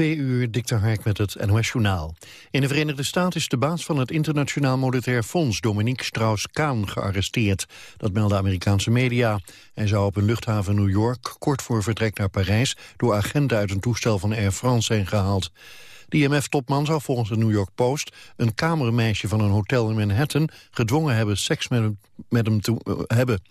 Twee uur, Dikter Hark met het NOS-journaal. In de Verenigde Staten is de baas van het Internationaal Monetair Fonds... Dominique Strauss-Kaan gearresteerd. Dat melden Amerikaanse media. Hij zou op een luchthaven New York kort voor vertrek naar Parijs... door agenten uit een toestel van Air France zijn gehaald. De IMF-topman zou volgens de New York Post... een kamermeisje van een hotel in Manhattan... gedwongen hebben seks met hem, te uh, hebben.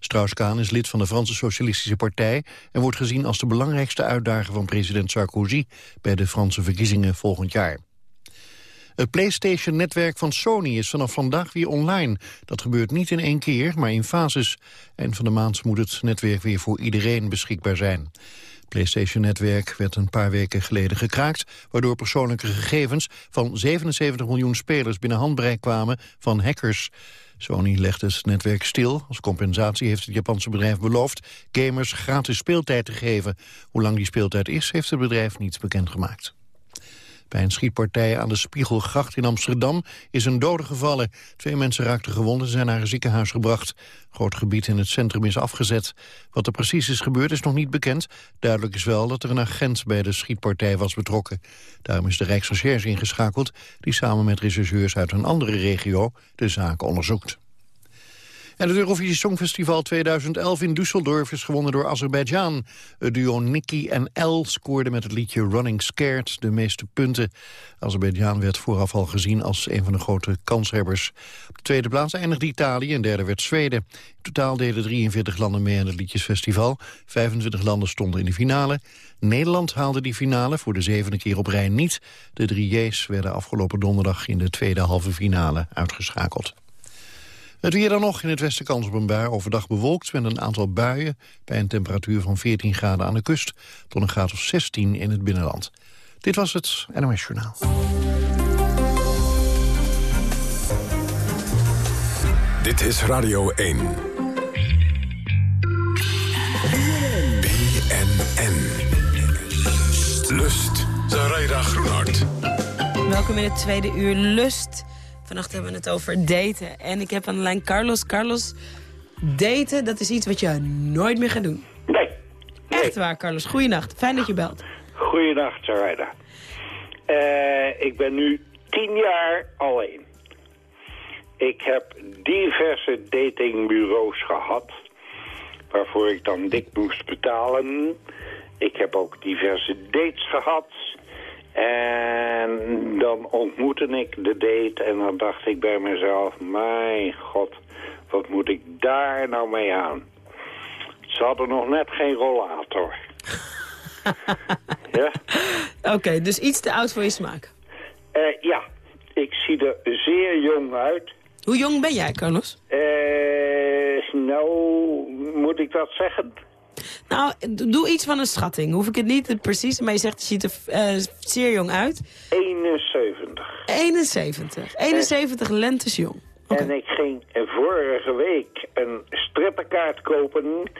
Strauss-Kaan is lid van de Franse Socialistische Partij... en wordt gezien als de belangrijkste uitdager van president Sarkozy... bij de Franse verkiezingen volgend jaar. Het PlayStation-netwerk van Sony is vanaf vandaag weer online. Dat gebeurt niet in één keer, maar in fases. Eind van de maand moet het netwerk weer voor iedereen beschikbaar zijn. PlayStation-netwerk werd een paar weken geleden gekraakt... waardoor persoonlijke gegevens van 77 miljoen spelers binnen handbereik kwamen van hackers. Sony legt het netwerk stil. Als compensatie heeft het Japanse bedrijf beloofd gamers gratis speeltijd te geven. Hoe lang die speeltijd is, heeft het bedrijf niet bekendgemaakt. Bij een schietpartij aan de Spiegelgracht in Amsterdam is een dode gevallen. Twee mensen raakten gewond en zijn naar een ziekenhuis gebracht. groot gebied in het centrum is afgezet. Wat er precies is gebeurd is nog niet bekend. Duidelijk is wel dat er een agent bij de schietpartij was betrokken. Daarom is de Rijksrecherche ingeschakeld... die samen met rechercheurs uit een andere regio de zaak onderzoekt. En het Eurovisie Songfestival 2011 in Düsseldorf is gewonnen door Azerbeidzjan. Het duo Nicky en El scoorde met het liedje Running Scared de meeste punten. Azerbeidzjan werd vooraf al gezien als een van de grote kanshebbers. Op de tweede plaats eindigde Italië en derde werd Zweden. In totaal deden 43 landen mee aan het liedjesfestival. 25 landen stonden in de finale. Nederland haalde die finale voor de zevende keer op rij niet. De drie J's werden afgelopen donderdag in de tweede halve finale uitgeschakeld. Het weer dan nog in het westen kans op een bui. Overdag bewolkt met een aantal buien. Bij een temperatuur van 14 graden aan de kust. Tot een graad of 16 in het binnenland. Dit was het NOS Journaal. Dit is Radio 1. BNN. Lust. Zaraida Groenhart. Welkom in het tweede uur Lust. Vannacht hebben we het over daten. En ik heb aan de lijn Carlos. Carlos, daten, dat is iets wat je nooit meer gaat doen. Nee. nee. Echt waar, Carlos. Goeienacht. Fijn dat je belt. Goeienacht, Sarayda. Uh, ik ben nu tien jaar alleen. Ik heb diverse datingbureaus gehad... waarvoor ik dan dik moest betalen. Ik heb ook diverse dates gehad... En dan ontmoette ik de date en dan dacht ik bij mezelf... mijn god, wat moet ik daar nou mee aan? Ze hadden nog net geen rollator. ja? Oké, dus iets te oud voor je smaak? Uh, ja, ik zie er zeer jong uit. Hoe jong ben jij, Carlos? Uh, nou, moet ik dat zeggen? Nou, doe iets van een schatting. Hoef ik het niet precies, maar je zegt, je ziet er uh, zeer jong uit. 71. 71. 71 uh, lentes jong. Okay. En ik ging vorige week een strippenkaart kopen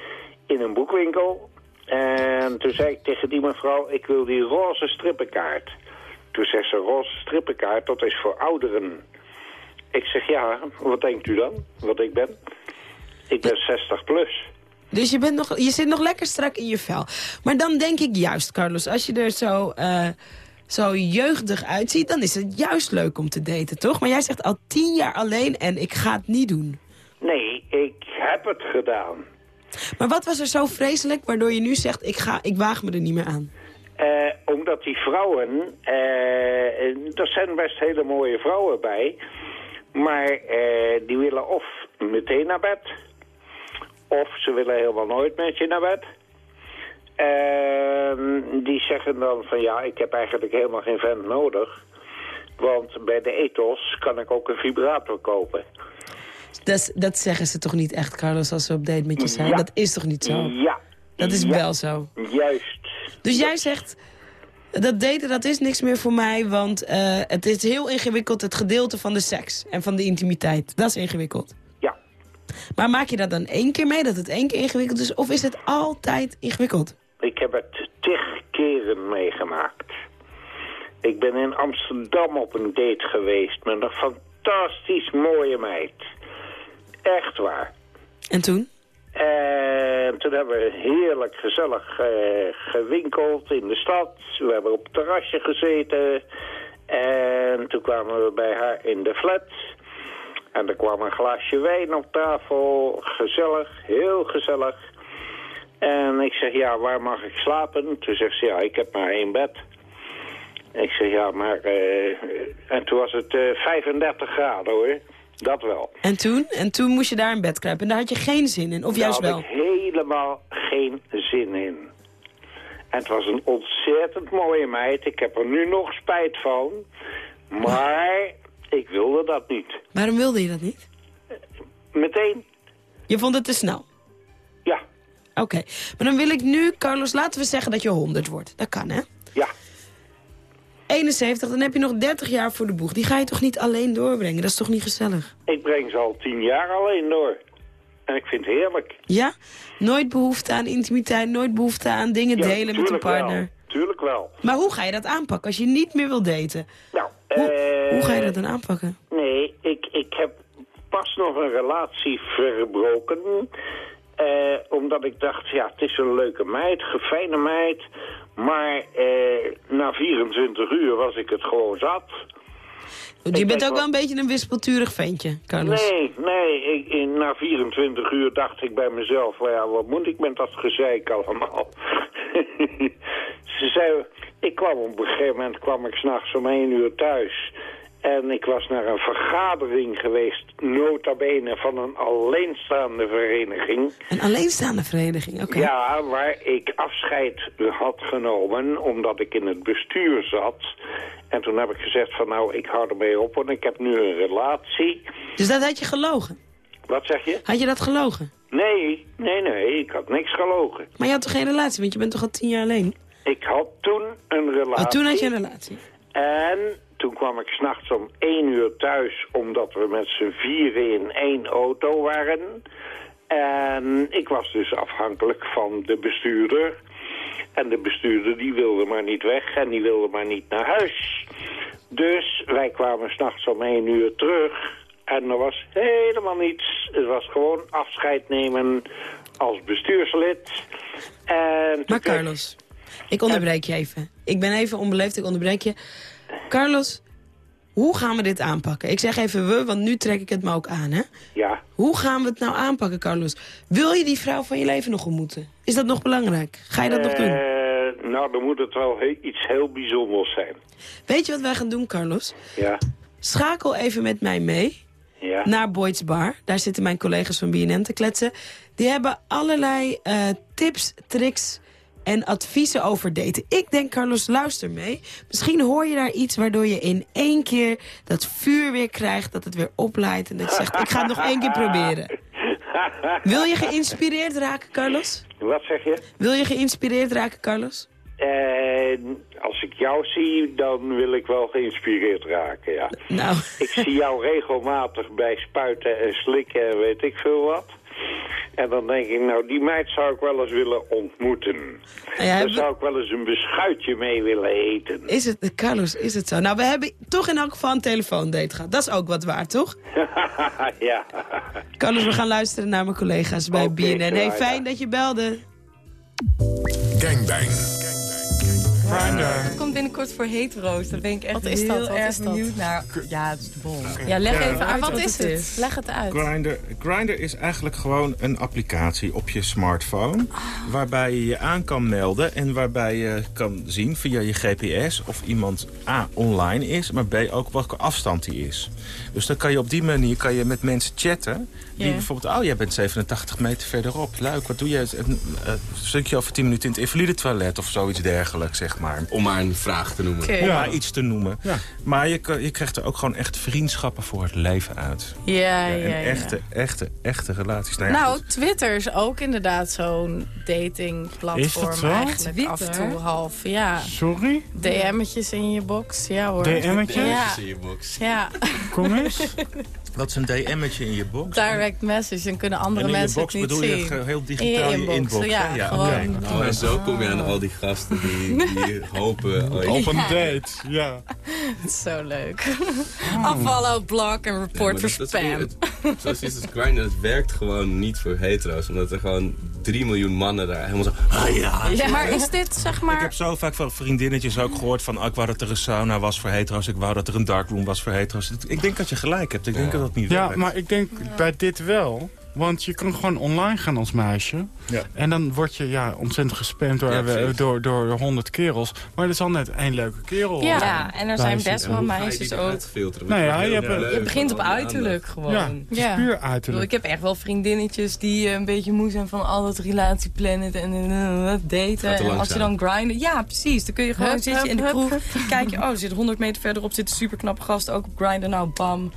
in een boekwinkel. En toen zei ik tegen die mevrouw, ik wil die roze strippenkaart. Toen zegt ze, roze strippenkaart, dat is voor ouderen. Ik zeg, ja, wat denkt u dan, wat ik ben? Ik ben 60 plus. Dus je, bent nog, je zit nog lekker strak in je vel. Maar dan denk ik juist, Carlos, als je er zo, uh, zo jeugdig uitziet... dan is het juist leuk om te daten, toch? Maar jij zegt al tien jaar alleen en ik ga het niet doen. Nee, ik heb het gedaan. Maar wat was er zo vreselijk waardoor je nu zegt... ik, ga, ik waag me er niet meer aan? Uh, omdat die vrouwen... Uh, er zijn best hele mooie vrouwen bij... maar die willen of meteen naar bed of ze willen helemaal nooit met je naar bed. En die zeggen dan van ja, ik heb eigenlijk helemaal geen vent nodig. Want bij de ethos kan ik ook een vibrator kopen. Dat, dat zeggen ze toch niet echt, Carlos, als ze op date met je zijn? Dat is toch niet zo? Ja. Dat is wel zo? Juist. Dus jij zegt, dat daten dat is niks meer voor mij, want uh, het is heel ingewikkeld, het gedeelte van de seks en van de intimiteit. Dat is ingewikkeld. Maar maak je dat dan één keer mee, dat het één keer ingewikkeld is? Of is het altijd ingewikkeld? Ik heb het tig keren meegemaakt. Ik ben in Amsterdam op een date geweest met een fantastisch mooie meid. Echt waar. En toen? En toen hebben we heerlijk gezellig uh, gewinkeld in de stad. We hebben op het terrasje gezeten. En toen kwamen we bij haar in de flat. En er kwam een glaasje wijn op tafel. Gezellig, heel gezellig. En ik zeg, ja, waar mag ik slapen? Toen zegt ze, ja, ik heb maar één bed. Ik zeg, ja, maar... Uh, en toen was het uh, 35 graden, hoor. Dat wel. En toen? En toen moest je daar in bed kruipen. En daar had je geen zin in? Of juist wel? Daar had ik helemaal geen zin in. En het was een ontzettend mooie meid. Ik heb er nu nog spijt van. Maar ik wilde dat niet. Waarom wilde je dat niet? Meteen. Je vond het te snel? Ja. Oké. Maar dan wil ik nu, Carlos, laten we zeggen dat je 100 wordt. Dat kan, hè? Ja. 71, dan heb je nog 30 jaar voor de boeg. Die ga je toch niet alleen doorbrengen? Dat is toch niet gezellig? Ik breng ze al 10 jaar alleen door. En ik vind het heerlijk. Ja? Nooit behoefte aan intimiteit, nooit behoefte aan dingen ja, delen met een partner? Wel. Tuurlijk wel. Maar hoe ga je dat aanpakken als je niet meer wil daten? Nou, hoe, hoe ga je dat dan aanpakken? Nee, ik, ik heb pas nog een relatie verbroken... Uh, omdat ik dacht, ja, het is een leuke meid, gefijne meid. Maar uh, na 24 uur was ik het gewoon zat. Je ik bent ook wel een beetje een wispelturig ventje, Carlos. Nee, nee. Ik, na 24 uur dacht ik bij mezelf... Ja, wat moet ik met dat gezeik allemaal? Ze zei... Ik kwam op een gegeven moment kwam ik s'nachts om 1 uur thuis... En ik was naar een vergadering geweest, nota bene, van een alleenstaande vereniging. Een alleenstaande vereniging, oké. Okay. Ja, waar ik afscheid had genomen, omdat ik in het bestuur zat. En toen heb ik gezegd van nou, ik hou ermee op, want ik heb nu een relatie. Dus dat had je gelogen? Wat zeg je? Had je dat gelogen? Nee, nee, nee, ik had niks gelogen. Maar je had toch geen relatie, want je bent toch al tien jaar alleen? Ik had toen een relatie. Oh, toen had je een relatie? En toen kwam ik s'nachts om één uur thuis, omdat we met z'n vieren in één auto waren. En ik was dus afhankelijk van de bestuurder. En de bestuurder die wilde maar niet weg en die wilde maar niet naar huis. Dus wij kwamen s'nachts om één uur terug. En er was helemaal niets. Het was gewoon afscheid nemen als bestuurslid. En maar Carlos, ik onderbreek je even. Ik ben even onbeleefd, ik onderbreek je. Carlos, hoe gaan we dit aanpakken? Ik zeg even we, want nu trek ik het me ook aan, hè? Ja. Hoe gaan we het nou aanpakken, Carlos? Wil je die vrouw van je leven nog ontmoeten? Is dat nog belangrijk? Ga je dat uh, nog doen? Nou, dan moet het wel he iets heel bijzonders zijn. Weet je wat wij gaan doen, Carlos? Ja. Schakel even met mij mee ja. naar Boyd's Bar. Daar zitten mijn collega's van BNN te kletsen. Die hebben allerlei uh, tips, tricks en adviezen over daten. Ik denk, Carlos, luister mee. Misschien hoor je daar iets waardoor je in één keer dat vuur weer krijgt... dat het weer opleidt en dat je zegt, ik ga het nog één keer proberen. Wil je geïnspireerd raken, Carlos? Wat zeg je? Wil je geïnspireerd raken, Carlos? Uh, als ik jou zie, dan wil ik wel geïnspireerd raken, ja. Nou. Ik zie jou regelmatig bij spuiten en slikken en weet ik veel wat. En dan denk ik, nou, die meid zou ik wel eens willen ontmoeten. Ja, Dan zou ik wel eens een beschuitje mee willen eten. Is het, Carlos, is het zo? Nou, we hebben toch in elk geval een telefoondate gehad. Dat is ook wat waard, toch? ja. Carlos, we gaan luisteren naar mijn collega's bij BNN. Hey, fijn ja. dat je belde. Gangbang. Het komt binnenkort voor hetero's. Daar ben ik echt Wat is heel dat? Wat erg benieuwd naar. Ja, het is de bol. Ja, leg even Maar uit wat wat, is het. Leg het uit. Grindr, Grindr is eigenlijk gewoon een applicatie op je smartphone... waarbij je je aan kan melden en waarbij je kan zien via je GPS... of iemand A, online is, maar B, ook welke afstand die is. Dus dan kan je op die manier kan je met mensen chatten... die Ja. bijvoorbeeld, oh, jij bent 87 meter verderop. Leuk, wat doe je? Een uh, stukje over 10 minuten in het invalide toilet of zoiets dergelijks, zeg maar. Om maar een vraag te noemen. Om maar iets te noemen. Maar je, kan- je krijgt er ook gewoon echt vriendschappen voor het leven uit. Ja, ja, Ja, ja. echte, echte, echte relaties. Nou, ja, Nou. Twitter is ook inderdaad zo'n datingplatform Is dat zo? eigenlijk af en Twitter? toe half. Ja, Sorry? DM'tjes in je box. Ja hoor. DM'tjes? Ja. in je box. Ja, Kom eens. Wat is een DM'tje in je box? direct message. Dan kunnen andere en in je mensen box het niet bedoel je zien. ge- heel In digitaal je je inbox. inbox. Ja, hè? gewoon. oké. Nou, en zo kom je aan al die gasten die, die hopen... Oh, Op een date, ja. Is zo leuk. Unfollow, block en report voor spam. Zoals is het Grindr, het werkt gewoon niet voor hetero's. Omdat er gewoon drie miljoen mannen daar helemaal zo... Ah ja. ja. Maar is dit, zeg maar... Ik heb zo vaak van vriendinnetjes ook gehoord van... Oh, ik wou dat er een sauna was voor hetero's. Ik wou dat er een darkroom was voor hetero's. Ik denk dat je gelijk hebt. Ik denk dat dat niet Ja, werkt. maar ik denk bij dit wel. Want je kan gewoon online gaan als meisje. Ja. En dan word je ja, ontzettend gespamd door, Ja, door, door honderd kerels. Maar er is al net één leuke kerel. Ja, en er zijn best wel meisjes die ook. filteren? Nou ja, je hebt- Je begint op uiterlijk gewoon. Ja, is puur uiterlijk. ik heb echt wel vriendinnetjes die eh, een beetje moe zijn van al dat relatieplannen en eh, daten. En als je dan grinden, ja precies. Dan kun je gewoon zitten in de kroeg. Kijk je, oh, er zit 100 meter verderop zit een superknappe gast ook op grinden. Nou, bam.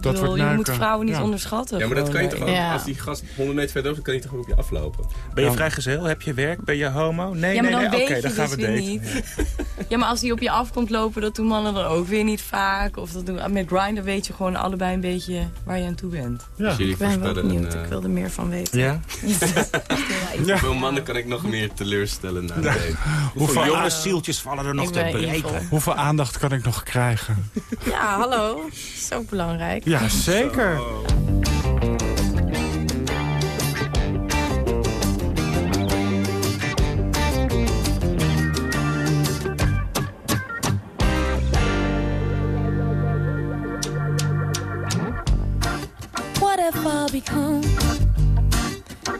Ik Dat bedoel, wordt je moet vrouwen niet Ja. onderschatten. Ja, maar dat kan je toch ook, als die gast 100 meter verderop is, kan hij toch ook op je aflopen? Ben je vrijgezel? Heb je werk? Ben je homo? Nee, Ja, maar nee, dan nee. weet Oké, je dan gaan dus we daten. niet. Ja, maar als die op je afkomt lopen, dat doen mannen dan ook weer niet vaak. Of dat doen, met Grindr weet je gewoon allebei een beetje waar je aan toe bent. Ja. Dus Ik ben wel voorspellen benieuwd, een, ik eh, wil er meer van weten. Ja? Ja. Hoeveel mannen kan ik nog meer teleurstellen na date? Hoeveel jonge zieltjes vallen er nog te breken? Hoeveel aandacht kan ik nog krijgen? Ja, hallo. Is ook belangrijk. Ja, zeker. What have I become?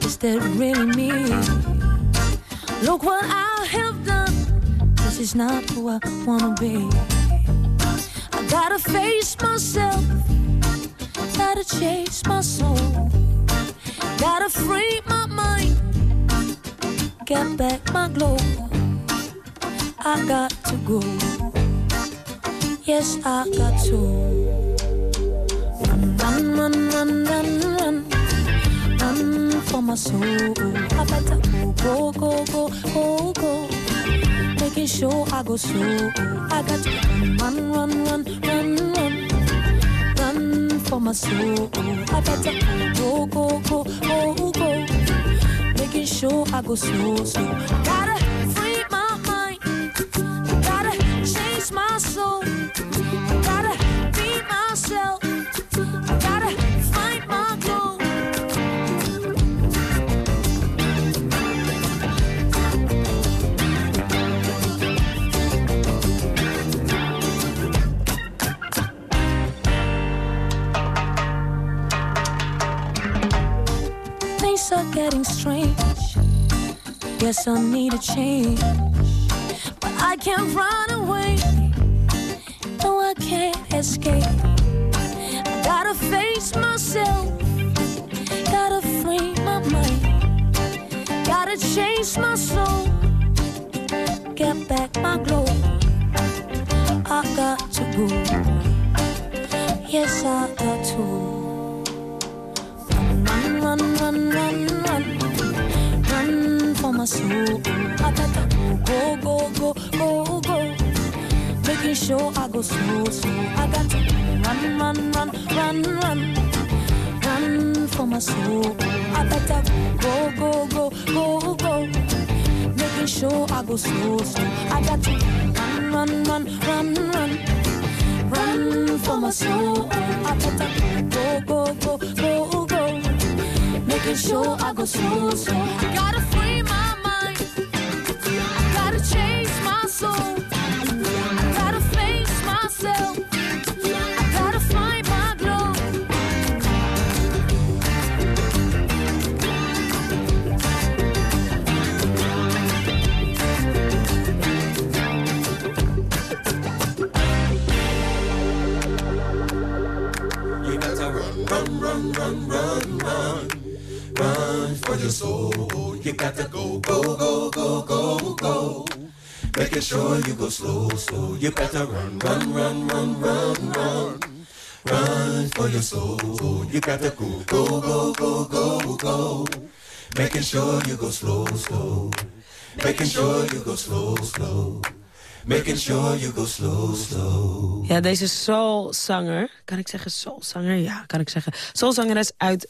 Is that really me? Look what I have done. This is not who I wanna be. I gotta face myself. Gotta chase my soul. Gotta free my mind. Get back my glow. I got to go. Yes, I got to. Run, run, run, run, run, run. Run for my soul. I better go, go, go, go, go. Making sure I go slow. I got to run, run, run, run, run. For my soul. I better go, go, go, go, go. Making sure I go slow, slow. Guess I need a change. But I can't run away. No, I can't escape. I gotta face myself. Gotta free my mind. Gotta chase my soul. Get back my glow. I got to go. Yes, I go, go, go, go, go. Making sure I go slow, slow. I got to run, run, run, run, run. Run for my soul. I gotta go, go, go, go, go. Making sure I go slow, slow. I got to run, run, run, run, run. Run for my soul. I go, go, go, go, go. Making sure I go slow, slow. I gotta run, run, run, run, run, for your soul. You gotta go, go, go, go, go, go. Making sure you go slow, slow. You better run, run, run, run, run, run. Run for your soul. You gotta go, go, go, go, go, go. Making sure you go slow, slow. Making sure you go slow, slow. Making sure you go slow, slow. Ja, deze soulzanger, kan ik zeggen soulzanger? Ja, kan ik zeggen. Soulzangeres uit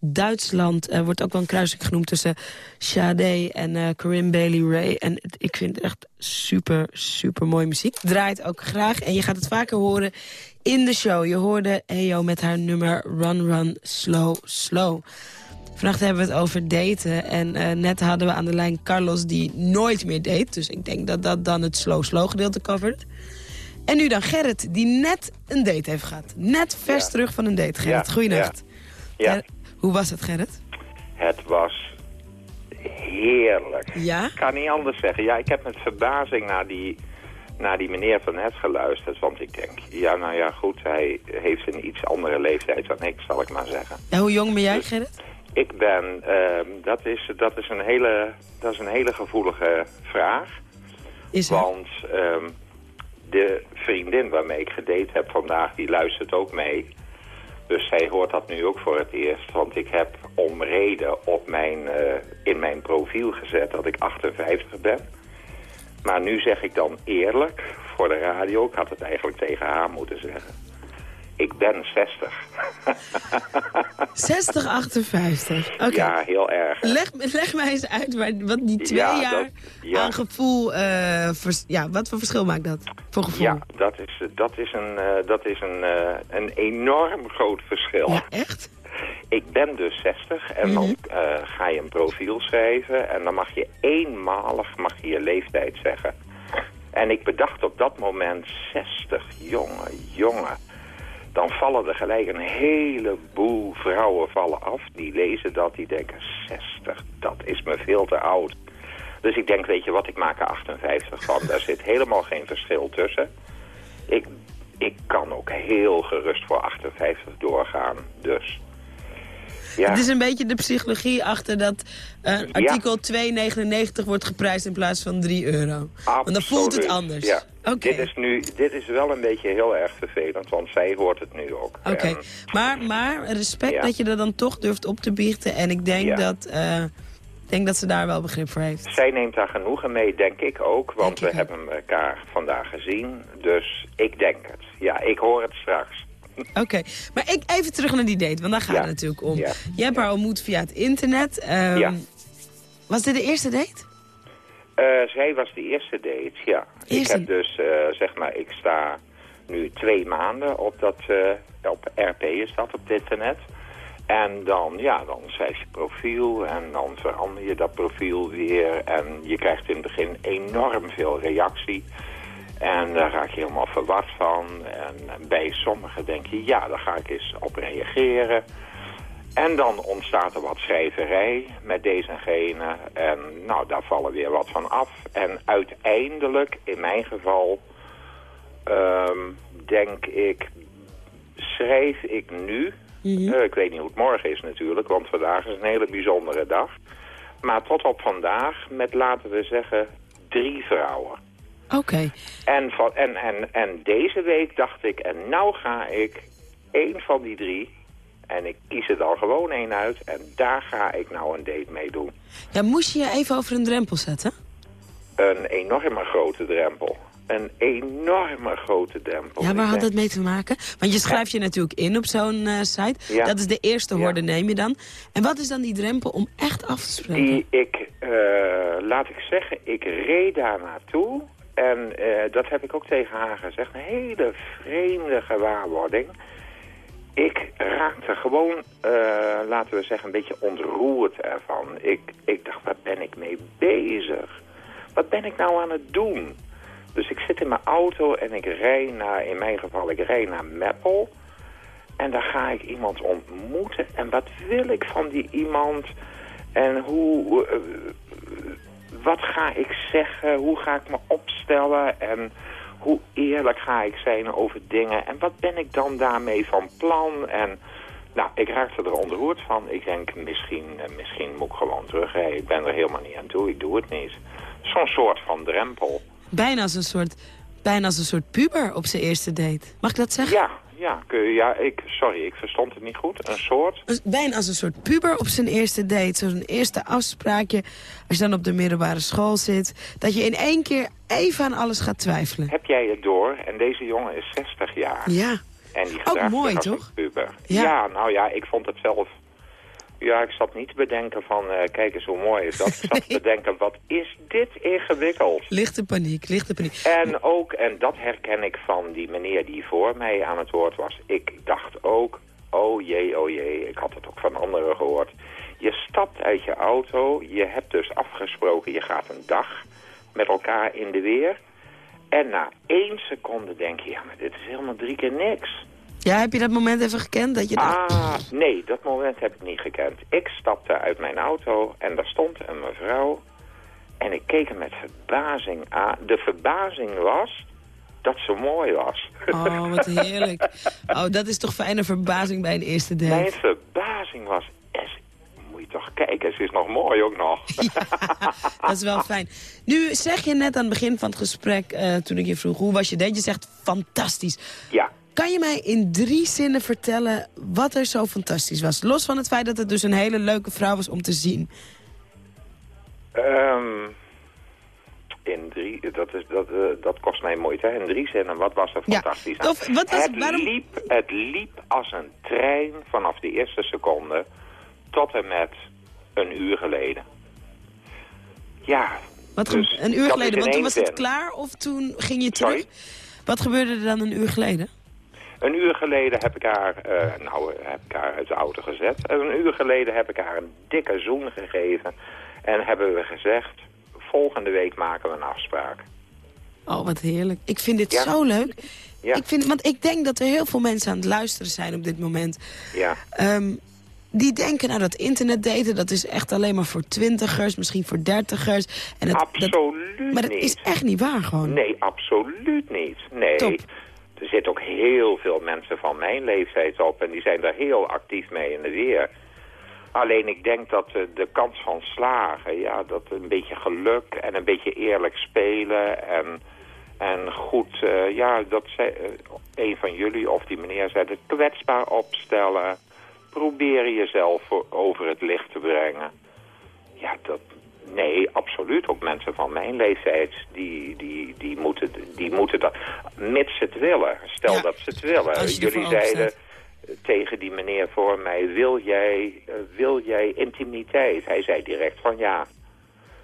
Duitsland. eh, wordt ook wel een kruising genoemd tussen Sade en eh Corinne Bailey Ray. En ik vind het echt super, super mooie muziek. Draait ook graag en je gaat het vaker horen in de show. Je hoorde Eyo met haar nummer Run Run Slow Slow. Vannacht hebben we het over daten. En eh, net hadden we aan de lijn Carlos die nooit meer date. Dus ik denk dat dat dan het slow-slow gedeelte covert. En nu dan Gerrit, die net een date heeft gehad. Net vers terug van een date. Gerrit, Ja, goeienacht. Ja. Hoe was het, Gerrit? Het was heerlijk. Ja? Ik kan niet anders zeggen. Ja, ik heb met verbazing naar die, naar die meneer van net geluisterd. Want ik denk, ja, nou ja, goed, hij heeft een iets andere leeftijd dan ik, zal ik maar zeggen. Hoe jong ben jij, Gerrit? Ik ben, ehm, dat, is, dat, is een hele, dat is een hele gevoelige vraag. Is? Want ehm, de vriendin waarmee ik gedate heb vandaag, die luistert ook mee. Dus zij hoort dat nu ook voor het eerst. Want ik heb om reden op mijn, eh, in mijn profiel gezet dat ik 58 ben. Maar nu zeg ik dan eerlijk, voor de radio, ik had het eigenlijk tegen haar moeten zeggen. Ik ben 60. 60, 58. Oké. Ja, heel erg. Leg, leg mij eens uit waar, wat die twee Ja, jaar dat- ja. aan gevoel... eh, vers- ja, wat voor verschil maakt dat? Voor gevoel? Ja, dat is, dat is, een, eh, dat is een, eh, een enorm groot verschil. Ja, echt? Ik ben dus 60 en dan eh, ga je een profiel schrijven... en dan mag je eenmalig mag je, je leeftijd zeggen. En ik bedacht op dat moment 60, jongen, jongen. Dan vallen er gelijk een heleboel vrouwen vallen af. Die lezen dat, die denken 60, dat is me veel te oud. Dus ik denk, weet je wat, ik maak er 58 van. Daar zit helemaal geen verschil tussen. Ik, ik kan ook heel gerust voor 58 doorgaan, dus... Ja. Het is een beetje de psychologie achter dat eh, artikel 2,99 wordt geprijsd in plaats van 3 euro. Want dan voelt het Absoluut. anders. Ja. Oké. Dit, is nu, dit is wel een beetje heel erg vervelend, want zij hoort het nu ook. Oké, maar, maar respect Ja. dat je er dan toch durft op te biechten. En ik denk, dat, eh, ik denk dat ze daar wel begrip voor heeft. zij neemt daar genoegen mee, denk ik ook, want we hebben elkaar vandaag gezien. Dus ik denk het. Ja, ik hoor het straks. Oké, maar ik, even terug naar die date, want daar gaat Ja. het natuurlijk om. Ja. Je hebt haar ontmoet via het internet. Ehm, Ja. Was dit de eerste date? Eh, zij was de eerste date, ja. Ik Eerste- heb dus, eh, zeg maar, ik sta nu twee maanden op dat, eh, op RP is dat, op internet. En dan, ja, dan schrijf je profiel en dan verander je dat profiel weer. En je krijgt in het begin enorm veel reactie. En daar raak je helemaal verward van. En bij sommigen denk je, ja, daar ga ik eens op reageren. En dan ontstaat er wat schrijverij met deze en gene. En nou, daar vallen weer wat van af. En uiteindelijk, in mijn geval, ehm, denk ik, schrijf ik nu... eh, ik weet niet hoe het morgen is natuurlijk, want vandaag is een hele bijzondere dag. Maar tot op vandaag met, laten we zeggen, drie vrouwen. Oké. En, van, en, en, en deze week dacht ik, en nou ga ik één van die drie... en ik kies er dan gewoon één uit... en daar ga ik nou een date mee doen. Ja, moest je je even over een drempel zetten? Een enorme grote drempel. Een enorme grote drempel. Ja, waar had dat mee te maken? Want je schrijft je natuurlijk in op zo'n eh, site. Ja. Dat is de eerste hoorde neem je dan. En wat is dan die drempel om echt af te spreken? Die ik, eh, laat ik zeggen, ik reed daar naartoe. En eh, dat heb ik ook tegen haar gezegd. Een hele vreemde gewaarwording. Ik raakte gewoon, eh, laten we zeggen, een beetje ontroerd ervan. Ik, ik dacht, waar ben ik mee bezig? Wat ben ik nou aan het doen? Dus ik zit in mijn auto en ik rij naar, in mijn geval, ik rij naar Meppel. En daar ga ik iemand ontmoeten. En wat wil ik van die iemand? En hoe, eh, wat ga ik zeggen? Hoe ga ik me opstellen? En hoe eerlijk ga ik zijn over dingen? En wat ben ik dan daarmee van plan? En nou, ik raakte er ontroerd van. Ik denk, misschien, eh, misschien moet ik gewoon terugrijden. Ik ben er helemaal niet aan toe. Ik doe het niet. Zo'n soort van drempel. Bijna als een soort, bijna als een soort puber op zijn eerste date. Mag ik dat zeggen? Ja, ja, kun je- ja ik, sorry, ik verstond het niet goed. Een soort? Bijna als een soort puber op zijn eerste date. Zo'n eerste afspraakje. Als je dan op de middelbare school zit. Dat je in één keer even aan alles gaat twijfelen. Heb jij het door? En deze jongen is 60 jaar. Ja. En die Ook mooi, toch? puber. Ja. Ja. nou ja, ik vond het zelf... Ja, ik zat niet te bedenken van, eh, kijk eens hoe mooi is dat. Ik zat te bedenken, wat is dit ingewikkeld? Lichte paniek, lichte paniek. En ook, en dat herken ik van die meneer die voor mij aan het woord was. Ik dacht ook, oh jee, oh jee, ik had het ook van anderen gehoord. Je stapt uit je auto, je hebt dus afgesproken, je gaat een dag met elkaar in de weer. En na één seconde denk je, ja, maar dit is helemaal drie keer niks. Ja, heb je dat moment even gekend? Dat je dacht... Ah, nee, dat moment heb ik niet gekend. Ik stapte uit mijn auto en daar stond een mevrouw. En ik keek hem met verbazing aan. De verbazing was dat ze mooi was. Oh, wat heerlijk. Oh, dat is toch fijne verbazing bij een eerste date. Mijn verbazing was, es, moet je toch kijken, ze is nog mooi ook nog. dat is wel fijn. Nu zeg je net aan het begin van het gesprek, eh, toen ik je vroeg, hoe was je date? Je zegt fantastisch. Ja. Kan je mij in drie zinnen vertellen wat er zo fantastisch was? Los van het feit dat het dus een hele leuke vrouw was om te zien. Ehm, in drie, dat, is, dat, eh, dat kost mij moeite. In drie zinnen, wat was er fantastisch aan? Of, wat was, het, waarom... liep, het liep als een trein vanaf de eerste seconde tot en met een uur geleden. Ja. Wat dus een uur geleden, want toen was het zin. klaar of toen ging je terug? Sorry? Wat gebeurde er dan een uur geleden? Een uur geleden heb ik haar, eh, nou, heb ik haar uit de auto gezet. En een uur geleden heb ik haar een dikke zoen gegeven. En hebben we gezegd, volgende week maken we een afspraak. Oh, wat heerlijk. Ik vind dit Ja. zo leuk. Ja. Ik vind, want ik denk dat er heel veel mensen aan het luisteren zijn op dit moment. Ja. Ehm, die denken, nou dat internet daten, dat is echt alleen maar voor twintigers, misschien voor dertigers. En het, dat, Absoluut maar dat niet. is echt niet waar gewoon. Nee, absoluut niet. Nee. Top. Er zitten ook heel veel mensen van mijn leeftijd op en die zijn daar heel actief mee in de weer. Alleen ik denk dat de, de kans van slagen, ja, dat een beetje geluk en een beetje eerlijk spelen en, en goed, eh, ja, dat zei, eh, een van jullie of die meneer zei, het kwetsbaar opstellen, proberen jezelf over het licht te brengen. Ja, dat, nee, absoluut. Ook mensen van mijn leeftijd, die, die, die, moeten, die moeten dat, mits ze het willen. Stel Ja, dat ze het willen. Jullie zeiden eh, tegen die meneer voor mij, wil jij, eh, wil jij intimiteit? Hij zei direct van ja.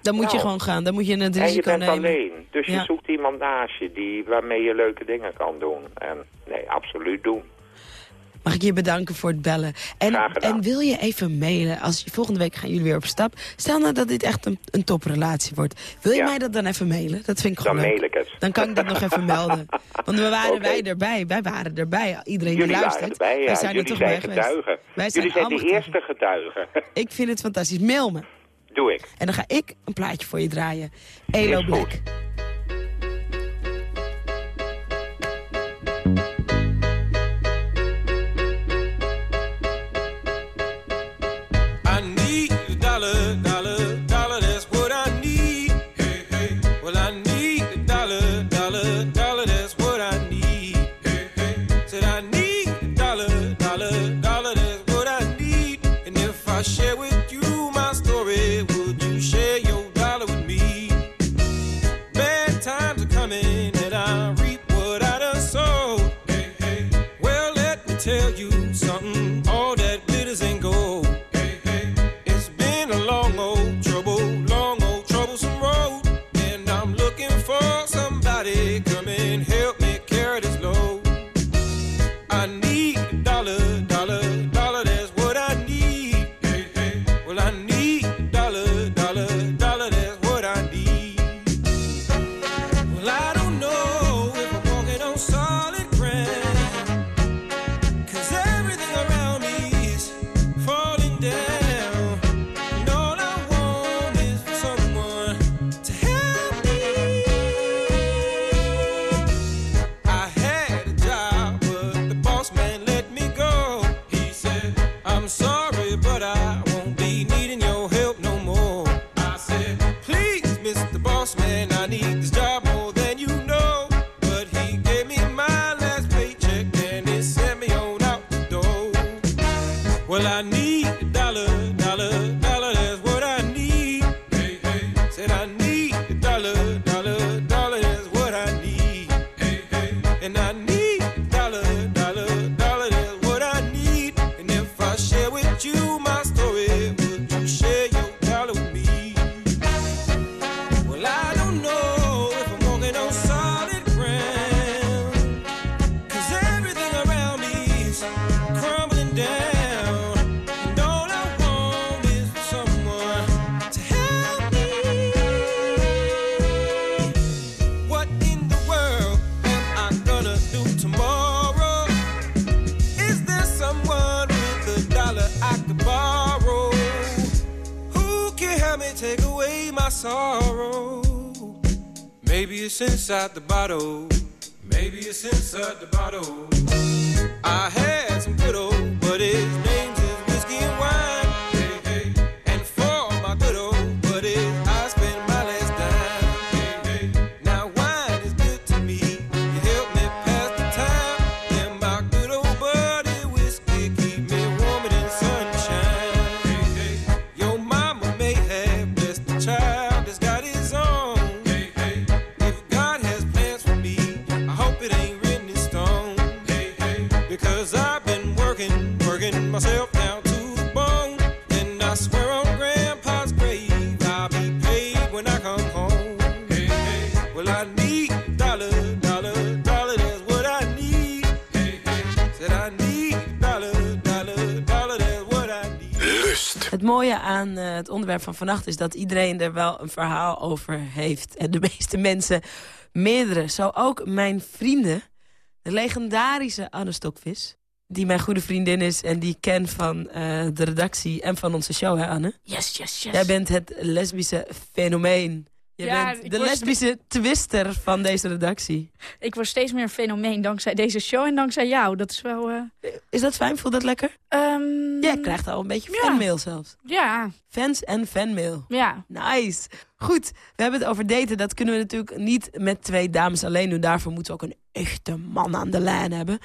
Dan moet je Nou. gewoon gaan, dan moet je het En je risico bent nemen. alleen. Dus Ja. je zoekt iemand naast je die, waarmee je leuke dingen kan doen. En nee, absoluut doen. Mag ik je bedanken voor het bellen. En, en wil je even mailen, als je, volgende week gaan jullie weer op stap. Stel nou dat dit echt een, een toprelatie wordt. Wil je Ja. mij dat dan even mailen? Dat vind ik Dan gewoon leuk. mail ik het. Dan kan ik dat nog even melden. Want we waren wij erbij. Wij waren erbij. Iedereen Jullie die luistert. erbij, ja. Wij zijn er Jullie toch zijn bij geweest. getuigen. Wij zijn Jullie zijn de eerste getuigen. Ik vind het fantastisch. Mail me. Doe ik. En dan ga ik een plaatje voor je draaien. Elo Black. Inside the bottle. Onderwerp van vannacht is dat iedereen er wel een verhaal over heeft. En de meeste mensen meerdere. Zo ook mijn vrienden. De legendarische Anne Stokvis. Die mijn goede vriendin is en die ken van eh, de redactie en van onze show, hè Anne? Yes, yes, yes. Jij bent het lesbische fenomeen. Je Ja, bent de lesbische twister van deze redactie. Ik word steeds meer een fenomeen dankzij deze show en dankzij jou. Dat is wel... eh, Is dat fijn? Voelt dat lekker? ehm, Jij krijgt al een beetje ja. fanmail zelfs. Ja, Fans en fanmail. ja. Nice. Goed, we hebben het over daten. Dat kunnen we natuurlijk niet met twee dames alleen doen. Daarvoor moeten we ook een echte man aan de lijn hebben.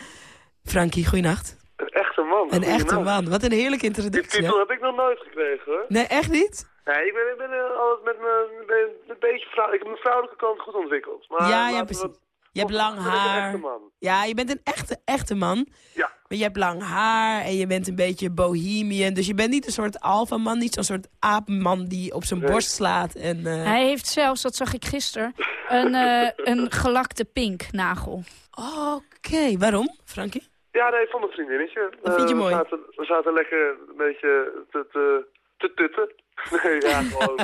Frankie, goeienacht. Een echte man. Een echte man. Wat een heerlijke Die introductie. titel hè? heb ik nog nooit gekregen hoor. Nee, echt niet? Nee, ik ben, ik ben eh, altijd met mijn ben een beetje vrouw. Ik heb mijn vrouwelijke kant goed ontwikkeld. Maar ja, ja, precies. wat- Je hebt lang ik ben een echte haar. man. Ja, je bent een echte, echte man. Ja. Maar je hebt lang haar en je bent een beetje bohemian. Dus je bent niet een soort alfaman, niet zo'n soort aapman die op zijn Nee. borst slaat. En, eh, Hij heeft zelfs, dat zag ik gisteren, een, eh, een gelakte pink nagel. Oké, waarom, Frankie? Ja, nee, van mijn vriendinnetje. Dat vind je mooi. We zaten, we zaten lekker een beetje te, te, te tutten. nee, ja, gewoon.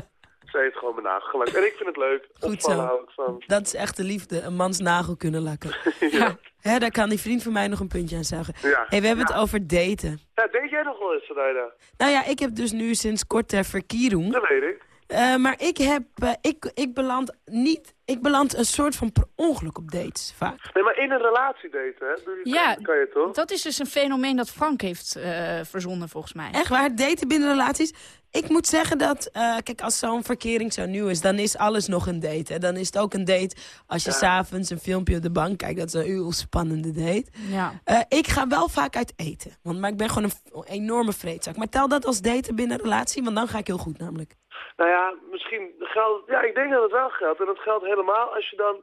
Ze heeft gewoon mijn nagel gelakt. En ik vind het leuk. Goed zo. van. Dat is echt de liefde, een mans nagel kunnen lakken. ja. Hè, daar kan die vriend van mij nog een puntje aan zuigen. Ja. Hey, we hebben het over daten. Ja, deed jij nog wel eens, Sarayda? Nou ja, ik heb dus nu sinds kort ter verkierung. Dat weet ik. Eh, maar ik heb, eh, ik, ik beland niet, ik beland een soort van per ongeluk op dates, vaak. Nee, maar in een relatie daten, hè? Doe je, Ja, kan je toch? dat is dus een fenomeen dat Frank heeft eh, verzonnen volgens mij. Echt waar, daten binnen relaties. Ik moet zeggen dat, eh, kijk, als zo'n verkering zo nieuw is, dan is alles nog een date. Hè. Dan is het ook een date als je Ja. s'avonds een filmpje op de bank kijkt. Dat is een heel spannende date. Ja. Eh, ik ga wel vaak uit eten. Want maar ik ben gewoon een enorme vreedzak. Maar tel dat als daten binnen een relatie, want dan ga ik heel goed namelijk. Nou ja, misschien geldt... Ja, ik denk dat het wel geldt. En dat geldt helemaal als je dan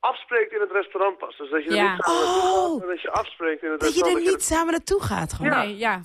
afspreekt in het restaurant pas. Dus dat je er Ja. niet samen naartoe Oh. gaat, dat je afspreekt in het Dat je er restaurant. niet samen naartoe gaat gewoon. Nee, ja.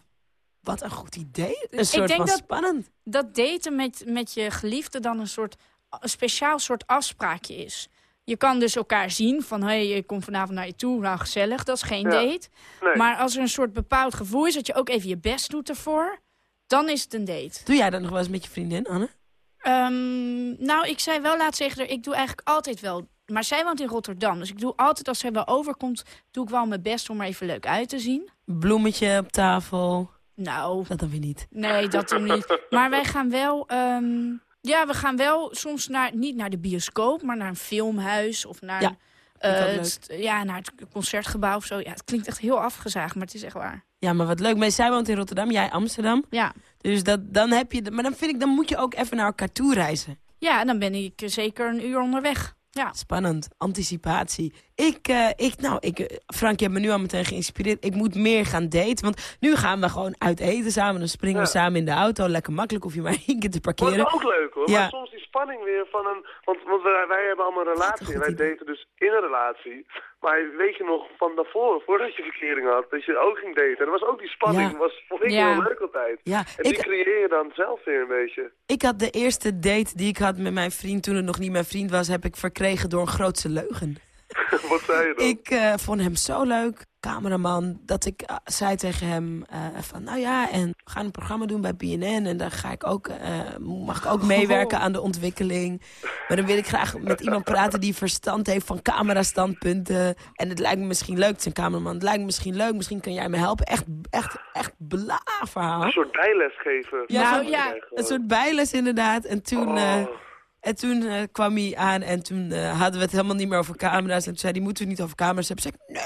Wat een goed idee. Een Ik soort denk van dat- spannend. Dat daten met, met je geliefde dan een soort een speciaal soort afspraakje is. Je kan dus elkaar zien van, hé, hey, ik kom vanavond naar je toe, nou gezellig, dat is geen Ja. date. Nee. Maar als er een soort bepaald gevoel is, dat je ook even je best doet ervoor, dan is het een date. Doe jij dat nog wel eens met je vriendin, Anne? Ehm, nou, ik zei wel laatst tegen haar, ik doe eigenlijk altijd wel... Maar zij woont in Rotterdam, dus ik doe altijd als zij wel overkomt... doe ik wel mijn best om er even leuk uit te zien. Bloemetje op tafel. Nou, Dat dan weer niet. nee, dat doen niet. Maar wij gaan wel... ehm, ja, we gaan wel soms naar, niet naar de bioscoop, maar naar een filmhuis of naar, Ja, eh, het, ja, naar het concertgebouw of zo. Ja, het klinkt echt heel afgezaagd, maar het is echt waar. Ja, maar wat leuk. Maar zij woont in Rotterdam, jij Amsterdam. Ja, Dus dat, dan heb je... Maar dan vind ik, dan moet je ook even naar elkaar toe reizen. ja dan ben ik zeker een uur onderweg. Ja. Spannend. Anticipatie. Ik, eh, ik nou, ik, eh, Frank, je hebt me nu al meteen geïnspireerd. Ik moet meer gaan daten. Want nu gaan we gewoon uit eten samen. Dan springen we samen in de auto. Lekker makkelijk, hoef je maar één keer te parkeren. dat is ook leuk hoor. Ja. Maar soms die spanning weer van een... Want, want wij, wij hebben allemaal een relatie en wij daten dus in een relatie. Maar weet je nog van daarvoor, voordat je verkering had, dat je ook ging daten. En dat was ook die spanning. Ja. was vond ik Ja. heel leuk altijd. Ja, En die ik, creëer je dan zelf weer een beetje. ik had de eerste date die ik had met mijn vriend... toen het nog niet mijn vriend was... heb ik verkregen door een grootste leugen. Wat zei je dan? Ik eh, vond hem zo leuk, cameraman, dat ik eh, zei tegen hem eh, van... nou ja, en we gaan een programma doen bij BNN... en daar ga ik ook, eh, mag ik ook meewerken aan de ontwikkeling. Maar dan wil ik graag met iemand praten die verstand heeft van camerastandpunten. En het lijkt me misschien leuk, het is een cameraman, het lijkt me misschien leuk... misschien kan jij me helpen. Echt, echt, echt bla verhaal. Een soort bijles geven. Ja, Nou, ja, Een soort bijles inderdaad. En toen... eh, Oh. En toen eh, kwam hij aan en toen eh, hadden we het helemaal niet meer over camera's. En toen zei hij, moeten we niet over camera's hebben? Zei ik,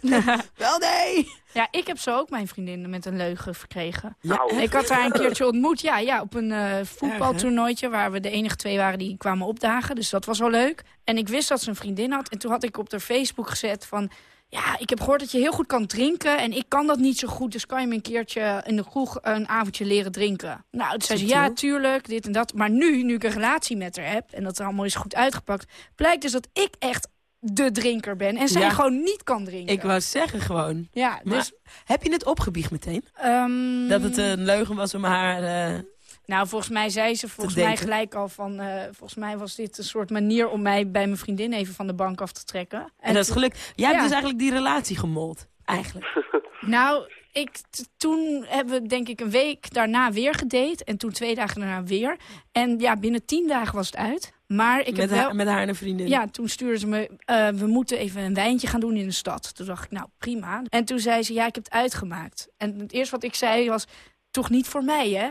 nee, wel nee. Ja, ik heb zo ook mijn vriendin met een leugen verkregen. Nou. Ik had haar een keertje ontmoet, ja, ja op een uh, voetbaltoernooitje... waar we de enige twee waren die kwamen opdagen. Dus dat was wel leuk. En ik wist dat ze een vriendin had. En toen had ik op haar Facebook gezet van... Ja, ik heb gehoord dat je heel goed kan drinken en ik kan dat niet zo goed. Dus kan je me een keertje in de kroeg een avondje leren drinken? Nou, toen zei ze, ja, tuurlijk, dit en dat. Maar nu, nu ik een relatie met haar heb en dat er allemaal is goed uitgepakt... blijkt dus dat ik echt de drinker ben en zij Ja. gewoon niet kan drinken. Ik wou zeggen gewoon. Ja, Maar dus... heb je het opgebiecht meteen? Ehm, Dat het een leugen was om haar... eh, Nou, volgens mij zei ze volgens mij gelijk al van... eh, volgens mij was dit een soort manier om mij bij mijn vriendin even van de bank af te trekken. en dat is gelukt. Jij hebt dus eigenlijk die relatie gemold. Eigenlijk. Nou, ik, toen hebben we denk ik een week daarna weer gedate. En toen twee dagen daarna weer. En ja, binnen tien dagen was het uit. Maar ik met, heb wel... haar, met haar en een vriendin. Ja, toen stuurde ze me, eh, we moeten even een wijntje gaan doen in de stad. Toen dacht ik, nou prima. En toen zei ze, ja, ik heb het uitgemaakt. En het eerste wat ik zei was, toch niet voor mij, hè?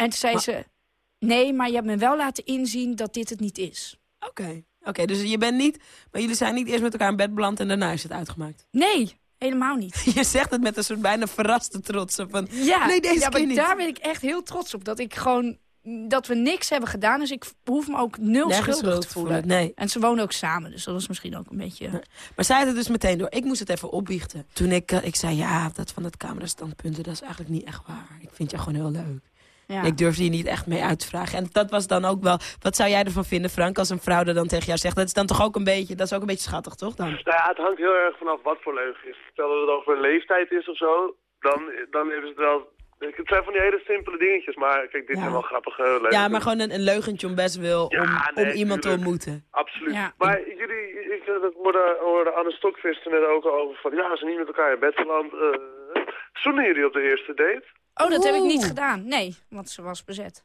En toen zei Maar- ze, nee, maar je hebt me wel laten inzien dat dit het niet is. Oké, Oké, dus je bent niet... Maar jullie zijn niet eerst met elkaar in bed beland en daarna is het uitgemaakt. Nee, helemaal niet. Je zegt het met een soort bijna verraste trots. Van, Ja, nee, deze ja maar niet. daar ben ik echt heel trots op. Dat ik gewoon, dat we niks hebben gedaan. Dus ik hoef me ook nul Nergens schuldig schuld te voelen. voelen, nee. En ze wonen ook samen, dus dat was misschien ook een beetje... Maar zij had het dus meteen door. Ik moest het even opbiechten. Toen ik, eh, ik zei, ja, dat van dat camerastandpunten, dat is eigenlijk niet echt waar. Ik vind jou gewoon heel leuk. Ja. Ik durfde je niet echt mee uit te vragen. En dat was dan ook wel... Wat zou jij ervan vinden, Frank, als een vrouw er dan tegen jou zegt? Dat is dan toch ook een beetje, dat is ook een beetje schattig, toch dan? Nou ja, het hangt heel erg vanaf wat voor leugen is. Stel dat het over een leeftijd is of zo, dan, dan is het wel... Het zijn van die hele simpele dingetjes, maar kijk, dit Ja. zijn wel grappige leugens. Ja, maar gewoon een, een leugentje om best wil om, nee, om iemand te ontmoeten. Absoluut. Ja. Maar jullie, ik dat hoorde, hoorde Anne Stokvis er net ook al over van, ja, ze niet met elkaar in bed geland. eh zoenen jullie op de eerste date? Oh, dat heb ik niet gedaan. Nee, want ze was bezet.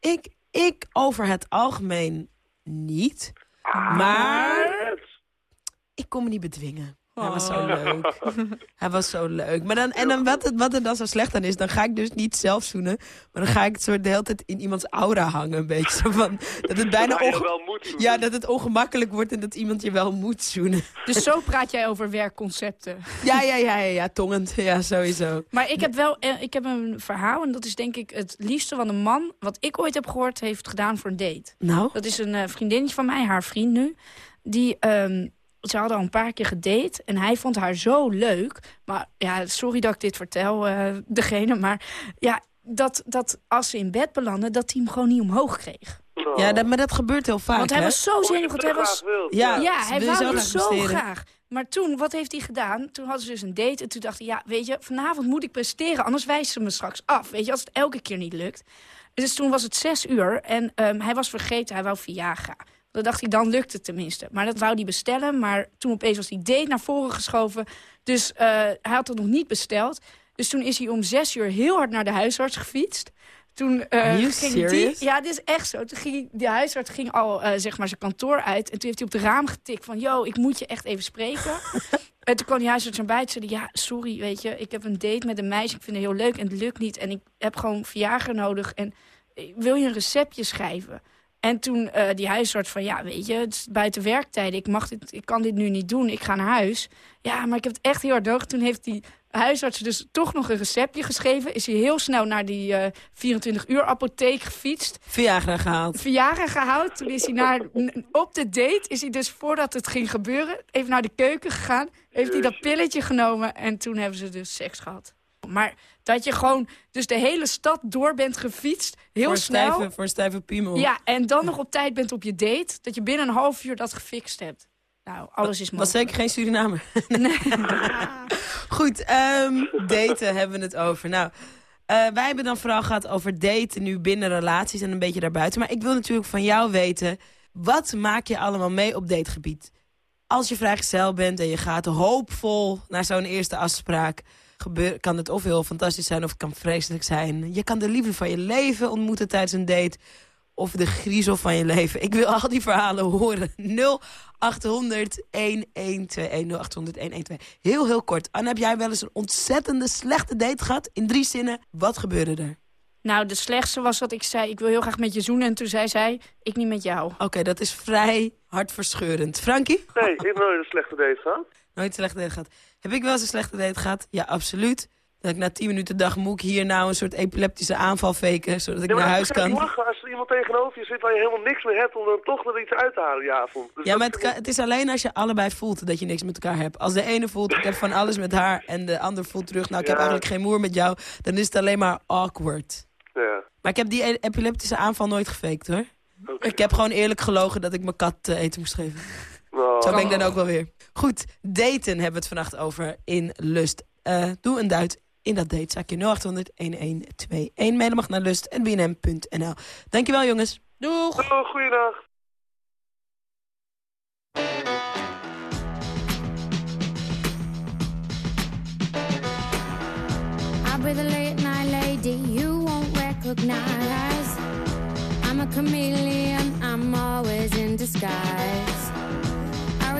Ik, ik over het algemeen niet. Ah, maar ik kon me niet bedwingen. Hij was zo Oh. leuk. Hij was zo leuk. Maar dan, en dan wat, het, wat er dan zo slecht aan is, dan ga ik dus niet zelf zoenen. Maar dan ga ik het soort de hele tijd in iemands aura hangen. Een beetje zo van, dat het bijna Dat wel moet. Ja, dat het ongemakkelijk wordt en dat iemand je wel moet zoenen. Dus zo praat jij over werkconcepten. Ja, ja, ja, ja, ja tongend. Ja, sowieso. Maar ik heb wel eh, ik heb een verhaal en dat is denk ik het liefste wat een man... wat ik ooit heb gehoord, heeft gedaan voor een date. Nou? Dat is een eh, vriendinnetje van mij, haar vriend nu. Die, ehm, ze hadden al een paar keer gedate en hij vond haar zo leuk. Maar ja, sorry dat ik dit vertel, eh, degene. Maar ja, dat, dat als ze in bed belanden, dat hij hem gewoon niet omhoog kreeg. Ja, dat, maar dat gebeurt heel vaak, Want hij hè? was zo zenuwachtig. Hij was, Ja, ja, ze hij wil je wou zo het graag. Maar toen, wat heeft hij gedaan? Toen hadden ze dus een date en toen dacht hij... ja, weet je, vanavond moet ik presteren, anders wijst ze me straks af. Weet je, als het elke keer niet lukt. Dus toen was het zes uur en ehm, hij was vergeten, hij wou Viagra. Dan dacht hij, dan lukt het tenminste. Maar dat wou hij bestellen, maar toen opeens was die date naar voren geschoven. Dus eh, hij had het nog niet besteld. Dus toen is hij om zes uur heel hard naar de huisarts gefietst. Toen eh, ging serious? die, ja, dit is echt zo. Toen ging de huisarts ging al eh, zeg maar zijn kantoor uit. En toen heeft hij op het raam getikt van... yo, ik moet je echt even spreken. en toen kwam die huisarts naar buiten en zei... ja, sorry, weet je, ik heb een date met een meisje. Ik vind het heel leuk en het lukt niet. En ik heb gewoon Viagra nodig. En wil je een receptje schrijven? En toen eh, die huisarts van, ja, weet je, het is buiten werktijden. Ik, mag dit, ik kan dit nu niet doen, ik ga naar huis. Ja, maar ik heb het echt heel hard nodig. Toen heeft die huisarts dus toch nog een receptje geschreven. Is hij heel snel naar die eh 24-uur apotheek gefietst. Viagra gehaald. Viagra gehaald. Toen is hij naar, op de date, is hij dus voordat het ging gebeuren... even naar de keuken gegaan, heeft hij dat pilletje genomen... en toen hebben ze dus seks gehad. Maar dat je gewoon dus de hele stad door bent gefietst, heel voor snel... Stijve, voor een stijve piemel. Ja, en dan nog op tijd bent op je date. Dat je binnen een half uur dat gefixt hebt. Nou, alles is Was mogelijk. zeker geen Surinamer. Goed, ehm, daten hebben we het over. Nou, eh, wij hebben dan vooral gehad over daten nu binnen relaties en een beetje daarbuiten. Maar ik wil natuurlijk van jou weten, wat maak je allemaal mee op dategebied? Als je vrijgezel bent en je gaat hoopvol naar zo'n eerste afspraak... Gebeur, kan het of heel fantastisch zijn of het kan vreselijk zijn. Je kan de liefde van je leven ontmoeten tijdens een date of de griezel van je leven. Ik wil al die verhalen horen. 0800 1121 0800 1121. Heel, heel kort. Anne, heb jij wel eens een ontzettende slechte date gehad? In drie zinnen, wat gebeurde er? Nou, de slechtste was dat ik zei, ik wil heel graag met je zoenen. En toen zei zij, ik niet met jou. Oké, dat is vrij hartverscheurend. Frankie? Nee, ik heb nooit een slechte date gehad. Nooit een slechte date gehad. Heb ik wel eens een slechte date gehad? Ja, absoluut. Dat ik na 10 minuten dacht, moet ik hier nou een soort epileptische aanval faken, zodat ik Ja, naar huis kan? lachen als er iemand tegenover je zit waar je helemaal niks meer hebt om dan toch er iets uit te halen die avond. Dus Ja, maar het, kan- het is alleen als je allebei voelt dat je niks met elkaar hebt. Als de ene voelt, ik heb van alles met haar, en de ander voelt terug, nou, ik heb eigenlijk geen moer met jou, dan is het alleen maar awkward. Ja. Maar ik heb die e- epileptische aanval nooit gefaked, hoor. Ik heb gewoon eerlijk gelogen dat ik mijn kat eh, eten moest geven. Zo ben ik dan ook wel weer. Goed, daten hebben we het vannacht over in Lust. Eh, doe een duit in dat datezakje 0800 1121. Mailen mag naar lust.bnm.nl. Dankjewel jongens. Doeg! Oh, goeiedag. Late night lady you won't recognize. I'm a chameleon, I'm always in disguise.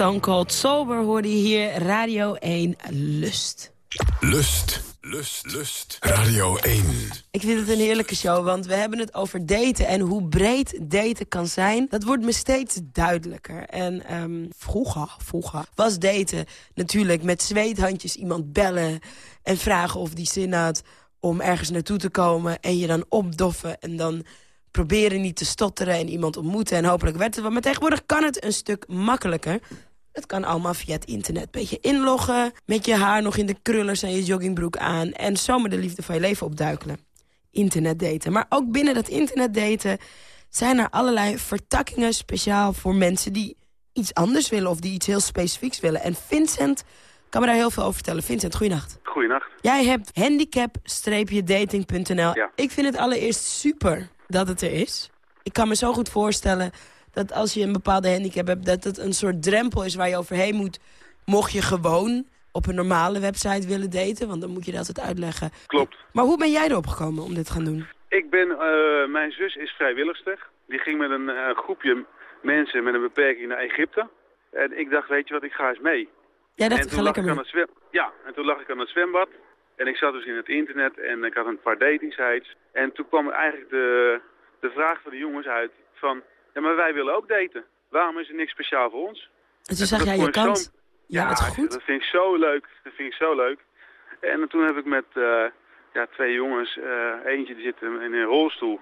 Stone Cold Sober hoorde je hier, Radio 1 Lust. Lust, lust, lust. Radio 1. Ik vind het een heerlijke show, want we hebben het over daten... en hoe breed daten kan zijn. Dat wordt me steeds duidelijker. En ehm, vroeger, vroeger was daten natuurlijk met zweethandjes iemand bellen... en vragen of die zin had om ergens naartoe te komen... en je dan opdoffen en dan proberen niet te stotteren... en iemand ontmoeten en hopelijk werd het wel. Maar tegenwoordig kan het een stuk makkelijker... Het kan allemaal via het internet. Beetje inloggen, met je haar nog in de krullers en je joggingbroek aan... en zomaar de liefde van je leven opduikelen. Internetdaten. Maar ook binnen dat internetdaten zijn er allerlei vertakkingen... speciaal voor mensen die iets anders willen of die iets heel specifieks willen. En Vincent kan me daar heel veel over vertellen. Vincent, goeienacht. Goeienacht. Jij hebt handicap-dating.nl. Ja. Ik vind het allereerst super dat het er is. Ik kan me zo goed voorstellen dat als je een bepaalde handicap hebt... dat het een soort drempel is waar je overheen moet... mocht je gewoon op een normale website willen daten. Want dan moet je dat altijd uitleggen. Klopt. Maar hoe ben jij erop gekomen om dit te gaan doen? Ik ben, eh, mijn zus is vrijwilligster. Die ging met een eh, groepje mensen met een beperking naar Egypte. En ik dacht, weet je wat, ik ga eens mee. Jij dacht, en ik ga lekker mee. zwem Ja, en toen lag ik aan het zwembad. En ik zat dus in het internet en ik had een paar dating sites. En toen kwam eigenlijk de, de vraag van de jongens uit van... Ja, maar wij willen ook daten. Waarom is er niks speciaal voor ons? En toen zag jij je kans. Ja, dat is goed. Dat vind ik zo leuk. Dat vind ik zo leuk. En toen heb ik met uh, ja, twee jongens, uh, eentje die zit in een rolstoel.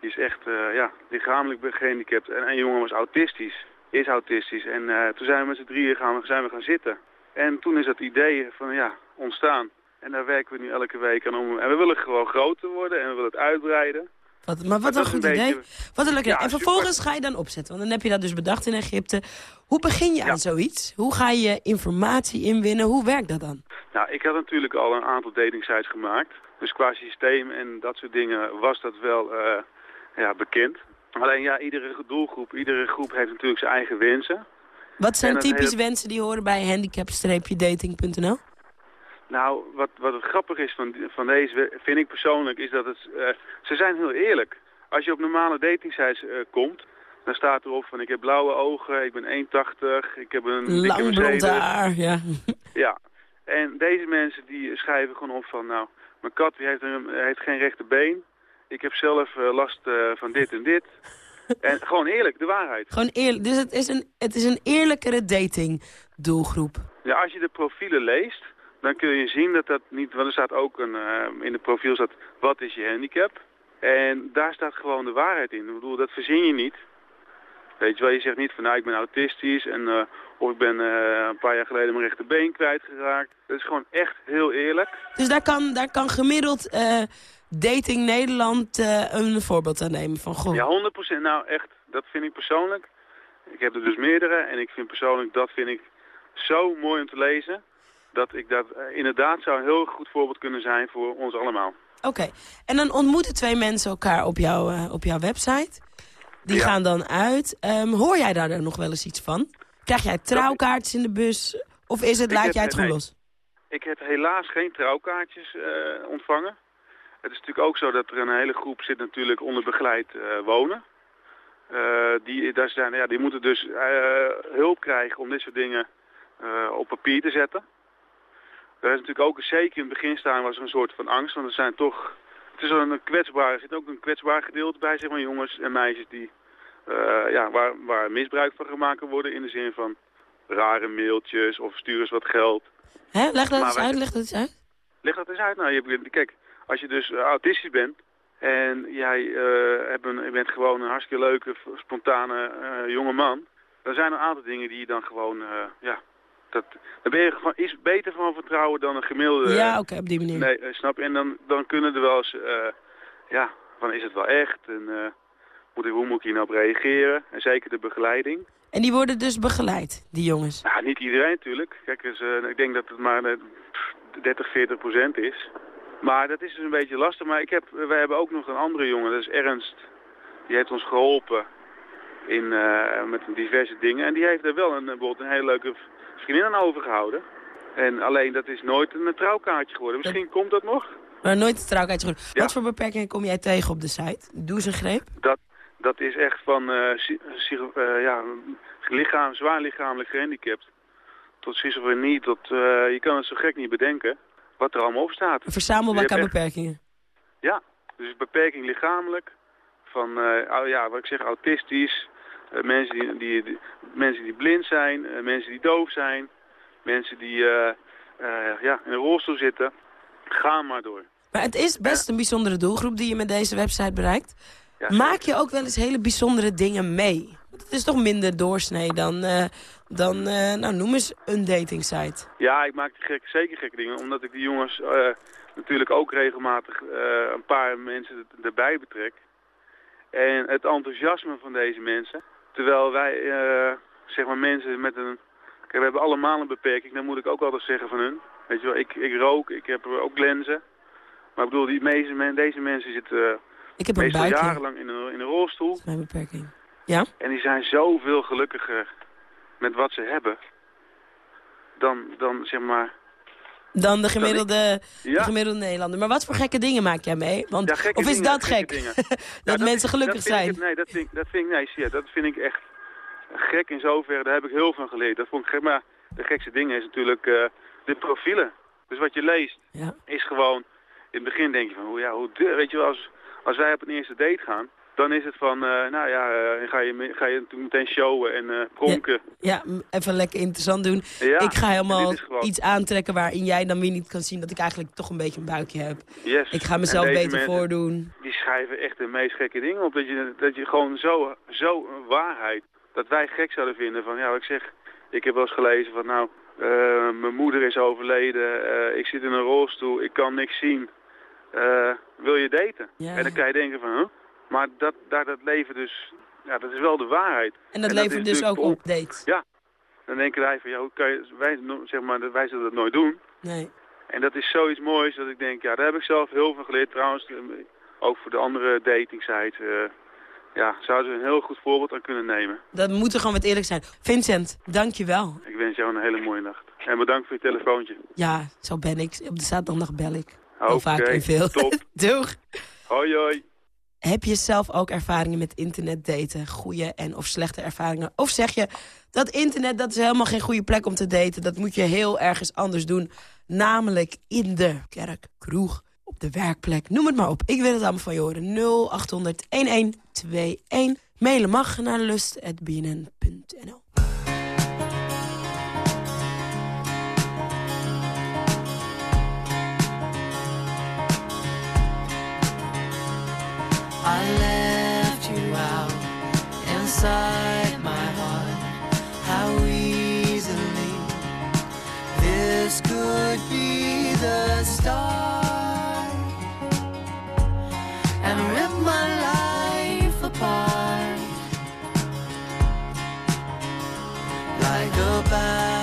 Die is echt uh, ja, lichamelijk gehandicapt. En een jongen was autistisch, is autistisch. En toen zijn we met z'n drieën gaan, zijn we gaan zitten. En toen is dat idee van ja, ontstaan. En daar werken we nu elke week aan om. En we willen gewoon groter worden en we willen het uitbreiden. Wat, maar wat een goed idee. Wat een leuk en vervolgens ga je dan opzetten. Want dan heb je dat dus bedacht in Egypte. Hoe begin je aan zoiets? Hoe ga je informatie inwinnen? Hoe werkt dat dan? Nou, ik had natuurlijk al een aantal dating sites gemaakt. Dus qua systeem en dat soort dingen was dat wel uh, ja, bekend. Alleen ja, iedere doelgroep, iedere groep heeft natuurlijk zijn eigen wensen. Wat zijn typisch wensen die horen bij handicap-dating.nl? Nou, wat, wat het grappig is van, van deze, vind ik persoonlijk, is dat het, uh, ze zijn heel eerlijk. Als je op normale datingsites uh, komt, dan staat erop van ik heb blauwe ogen, ik ben 1,80, ik heb een Lang blond haar, ja. Ja, en deze mensen die schrijven gewoon op van nou, mijn kat die heeft, een, heeft geen rechterbeen, ik heb zelf uh, last van dit en dit. En gewoon eerlijk, de waarheid. Gewoon eerlijk, dus het is een, het is een eerlijkere dating doelgroep. Ja, als je de profielen leest, dan kun je zien dat dat niet... Want er staat ook een, uh, in het profiel staat, wat is je handicap? En daar staat gewoon de waarheid in. Ik bedoel, dat verzin je niet. Weet je wel, je zegt niet van nou ik ben autistisch en uh, of ik ben uh, een paar jaar geleden mijn rechterbeen kwijtgeraakt. Dat is gewoon echt heel eerlijk. Dus daar kan, daar kan gemiddeld uh, Dating Nederland een voorbeeld aan nemen van goh. Ja, 100%. Nou echt, dat vind ik persoonlijk. Ik heb er dus meerdere en ik vind persoonlijk, dat vind ik zo mooi om te lezen dat ik dat uh, inderdaad zou een heel goed voorbeeld kunnen zijn voor ons allemaal. Oké, en dan ontmoeten twee mensen elkaar op, jou, uh, op jouw website. Die ja. gaan dan uit. Um, hoor jij daar nog wel eens iets van? Krijg jij trouwkaartjes in de bus? Of is het, ik laat heb, jij het gewoon nee, los? Ik heb helaas geen trouwkaartjes uh, ontvangen. Het is natuurlijk ook zo dat er een hele groep zit natuurlijk onder begeleid wonen. die, daar zijn, ja, die moeten dus hulp krijgen om dit soort dingen op papier te zetten. Er is natuurlijk ook, zeker in het begin staan was er een soort van angst, want er zijn toch... Het is een kwetsbaar, er zit ook een kwetsbaar gedeelte bij, zeg maar, jongens en meisjes die, uh, ja, waar, waar misbruik van gemaakt worden in de zin van rare mailtjes of stuur eens wat geld. Hè? Leg dat eens uit, leg dat eens uit. Leg dat eens uit. Nou, je, kijk, als je dus uh, autistisch bent en jij uh, hebt een, je bent gewoon een hartstikke leuke, spontane jonge man, dan zijn er een aantal dingen die je dan gewoon, ja, dat, dan ben je gewoon iets beter van vertrouwen dan een gemiddelde... Ja, oké, okay, op die manier. Nee, snap je? En dan, dan kunnen er wel eens... Uh, ja, van is het wel echt? En uh, moet ik, hoe moet ik hier nou op reageren? En zeker de begeleiding. En die worden dus begeleid, die jongens? Ja, niet iedereen natuurlijk. Kijk, dus, uh, ik denk dat het maar 30, 40 procent is. Maar dat is dus een beetje lastig. Maar ik heb, wij hebben ook nog een andere jongen, dat is Ernst. Die heeft ons geholpen in, uh, met diverse dingen. En die heeft er wel een, bijvoorbeeld een hele leuke vriendin aan overgehouden. En alleen dat is nooit een trouwkaartje geworden. Misschien komt dat nog. Maar nooit een trouwkaartje geworden. Ja. Wat voor beperkingen kom jij tegen op de site? Doe een greep. Dat, dat is echt van uh, ja, lichaam, zwaar lichamelijk gehandicapt. Tot schizofrenie, tot, uh, je kan het zo gek niet bedenken wat er allemaal op staat. Verzamelbak aan beperkingen? Ja, dus beperking lichamelijk, van ja, wat ik zeg, autistisch, mensen, die, die, die, mensen die blind zijn, uh, mensen die doof zijn, mensen die uh, ja, in een rolstoel zitten. Ga maar door. Maar het is best een bijzondere doelgroep die je met deze website bereikt. Ja, Maak je ook wel eens hele bijzondere dingen mee? Het is toch minder doorsnee dan, dan nou, noem eens een dating site. Ja, ik maak gek, zeker gekke dingen, omdat ik die jongens natuurlijk ook regelmatig een paar mensen erbij betrek. En het enthousiasme van deze mensen, Terwijl wij, uh, zeg maar, mensen met een... Kijk, we hebben allemaal een beperking, dat moet ik ook altijd zeggen van hun. Weet je wel, ik, ik rook, ik heb ook lenzen. Maar ik bedoel, die meeste, deze mensen zitten uh, ik heb een buikje. jarenlang in een, in een rolstoel. Dat is mijn beperking. Ja? En die zijn zoveel gelukkiger met wat ze hebben. Dan, dan zeg maar... Dan de gemiddelde, ja. de gemiddelde Nederlander. Maar wat voor gekke dingen maak jij mee? Want, ja, of is dingen, dat gek? dat, ja, mensen gelukkig dat zijn? Ik, nee, dat vind, ik, dat vind ik, nee, zie, dat vind ik echt gek in zoverre. Daar heb ik heel van geleerd. Dat vond ik gek. Maar de gekste ding is natuurlijk uh, de profielen. Dus wat je leest Ja. is gewoon... In het begin denk je van, hoe, ja, hoe, weet je wel, als, als wij op een eerste date gaan... Dan is het van, eh, nou ja, eh, ga, je, ga je meteen showen en eh pronken. Ja, even lekker interessant doen. Ja, ik ga helemaal gewoon- iets aantrekken waarin jij dan weer niet kan zien dat ik eigenlijk toch een beetje een buikje heb. Yes. Ik ga mezelf beter mensen, voordoen. Die schrijven echt de meest gekke dingen op. Dat je, dat je gewoon zo, zo waarheid, dat wij gek zouden vinden van, ja, wat ik zeg, ik heb wel eens gelezen van, nou, mijn moeder is overleden, ik zit in een rolstoel, ik kan niks zien. Wil je daten? Ja. En dan kan je denken van, huh? Maar dat, daar dat leven dus, ja, dat is wel de waarheid. En dat is levert dus ook op dates. Ja. Dan denken wij van, ja, hoe kan je, wij, zeg maar, wij zullen dat nooit doen. Nee. En dat is zoiets moois dat ik denk, ja, daar heb ik zelf heel veel geleerd. Trouwens, eh, ook voor de andere dating sites, eh, ja, zouden ze een heel goed voorbeeld aan kunnen nemen. Dat moet er gewoon wat eerlijk zijn. Vincent, dank je wel. Ik wens jou een hele mooie nacht. En bedankt voor je telefoontje. Ja, zo ben ik. Op de zaterdag bel ik. Oké, vaak en veel. top. Doeg. Hoi, hoi. Heb je zelf ook ervaringen met internet daten? Goede en of slechte ervaringen? Of zeg je dat internet dat is helemaal geen goede plek om te daten. Dat moet je heel ergens anders doen. Namelijk in de kerk, kroeg, op de werkplek. Noem het maar op. Ik wil het allemaal van je horen. 0800 1121. Mailen mag naar lust.bnn.nl. I left you out inside my heart. How easily this could be the start and rip my life apart like a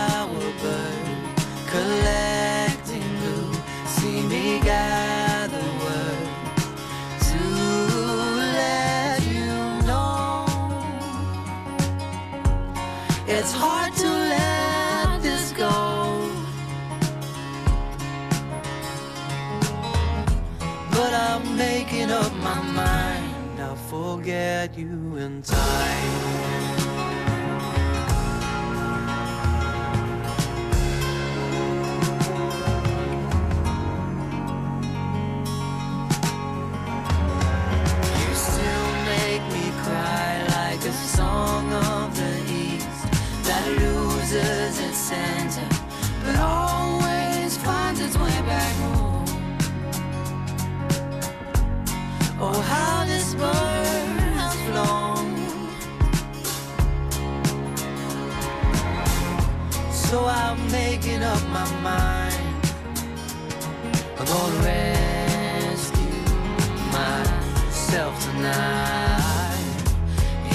East that loses its center, but always finds its way back home. Oh, how So I'm making up my mind. I'm gonna rescue myself tonight.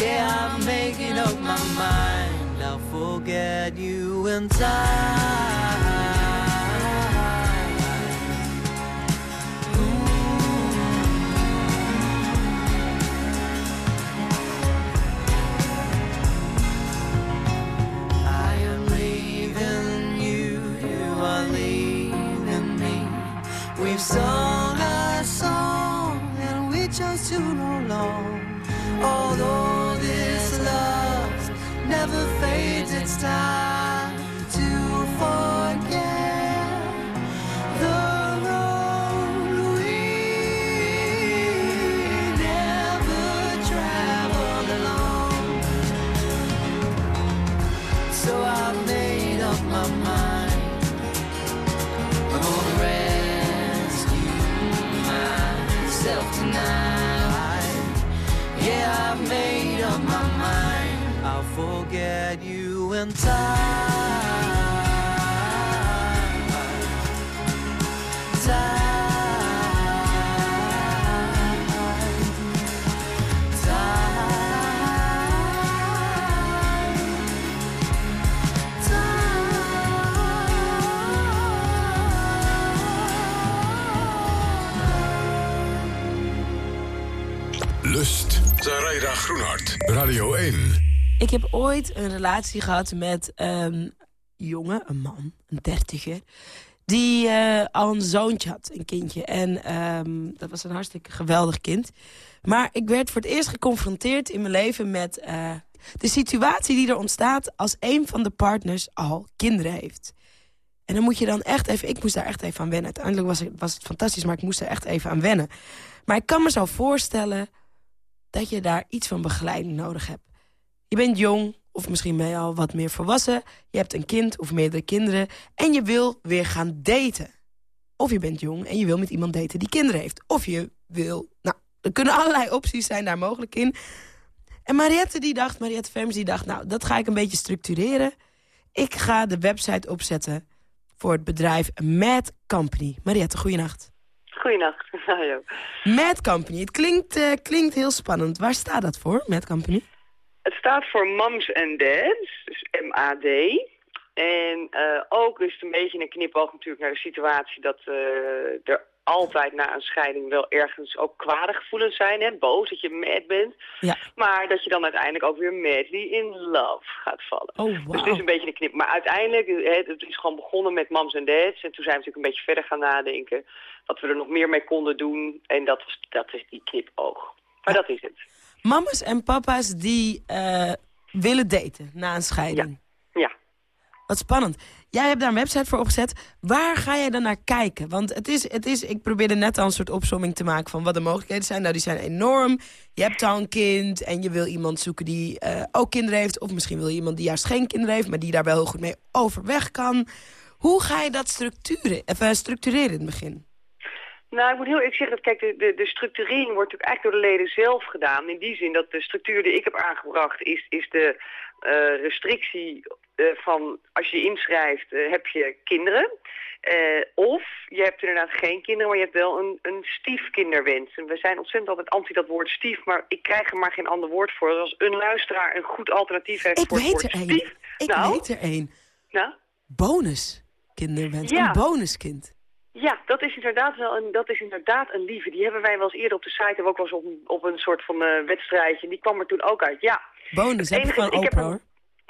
Yeah, I'm making up my mind. I'll forget you in time. stars. Ik heb ooit een relatie gehad met een jongen, een man, een dertiger... die eh, al een zoontje had, een kindje. En ehm, dat was een hartstikke geweldig kind. Maar ik werd voor het eerst geconfronteerd in mijn leven met... eh, de situatie die er ontstaat als een van de partners al kinderen heeft. En dan moet je dan echt even... Ik moest daar echt even aan wennen. Uiteindelijk was het, was het fantastisch, maar ik moest er echt even aan wennen. Maar ik kan me zo voorstellen dat je daar iets van begeleiding nodig hebt. Je bent jong, of misschien ben je al wat meer volwassen. Je hebt een kind of meerdere kinderen. En je wil weer gaan daten. Of je bent jong en je wil met iemand daten die kinderen heeft. Of je wil... Nou, er kunnen allerlei opties zijn daar mogelijk in. En Mariette die dacht, Mariette Verms die dacht... nou, dat ga ik een beetje structureren. Ik ga de website opzetten voor het bedrijf Mad Company. Mariette, goeienacht. Goeienacht. Hallo. Mad Company, het klinkt, uh, klinkt heel spannend. Waar staat dat voor, Mad Company? Het staat voor Moms and Dads, dus M-A-D. En uh, ook is het een beetje een knipoog natuurlijk naar de situatie dat uh, er altijd na een scheiding wel ergens ook kwade gevoelens zijn. Hè? Boos dat je mad bent. Ja. Maar dat je dan uiteindelijk ook weer madly in love gaat vallen. Oh, wow. Dus het is een beetje een knip. Maar uiteindelijk, het is gewoon begonnen met moms en dads. En toen zijn we natuurlijk een beetje verder gaan nadenken. Wat we er nog meer mee konden doen. En dat, was, dat is die knipoog. Maar ja. dat is het. Mama's en papa's die uh, willen daten na een scheiding. Ja. ja. Wat spannend. Jij hebt daar een website voor opgezet. Waar ga jij dan naar kijken? Want het is, het is, ik probeerde net al een soort opzomming te maken van wat de mogelijkheden zijn. Nou, die zijn enorm. Je hebt al een kind en je wil iemand zoeken die uh, ook kinderen heeft. Of misschien wil je iemand die juist geen kinderen heeft, maar die daar wel heel goed mee overweg kan. Hoe ga je dat structureren, even structureren in het begin? Nou, ik moet heel eerlijk zeggen dat kijk, de, de, de structurering wordt natuurlijk eigenlijk door de leden zelf gedaan. In die zin dat de structuur die ik heb aangebracht is, is de uh, restrictie uh, van als je inschrijft uh, heb je kinderen. of je hebt inderdaad geen kinderen, maar je hebt wel een, een stiefkinderwens. En we zijn ontzettend altijd anti dat woord stief, maar ik krijg er maar geen ander woord voor. Als een luisteraar een goed alternatief heeft ik voor het woord er stief. Een. Ik nou, weet er één. Nou? Bonuskinderwens. Ja. Een bonuskind. Ja, dat is inderdaad wel een, dat is inderdaad een lieve. Die hebben wij wel eens eerder op de site, hebben we ook wel eens op, op een soort van uh, wedstrijdje. Die kwam er toen ook uit, ja. Bonus, heb je gewoon open hoor.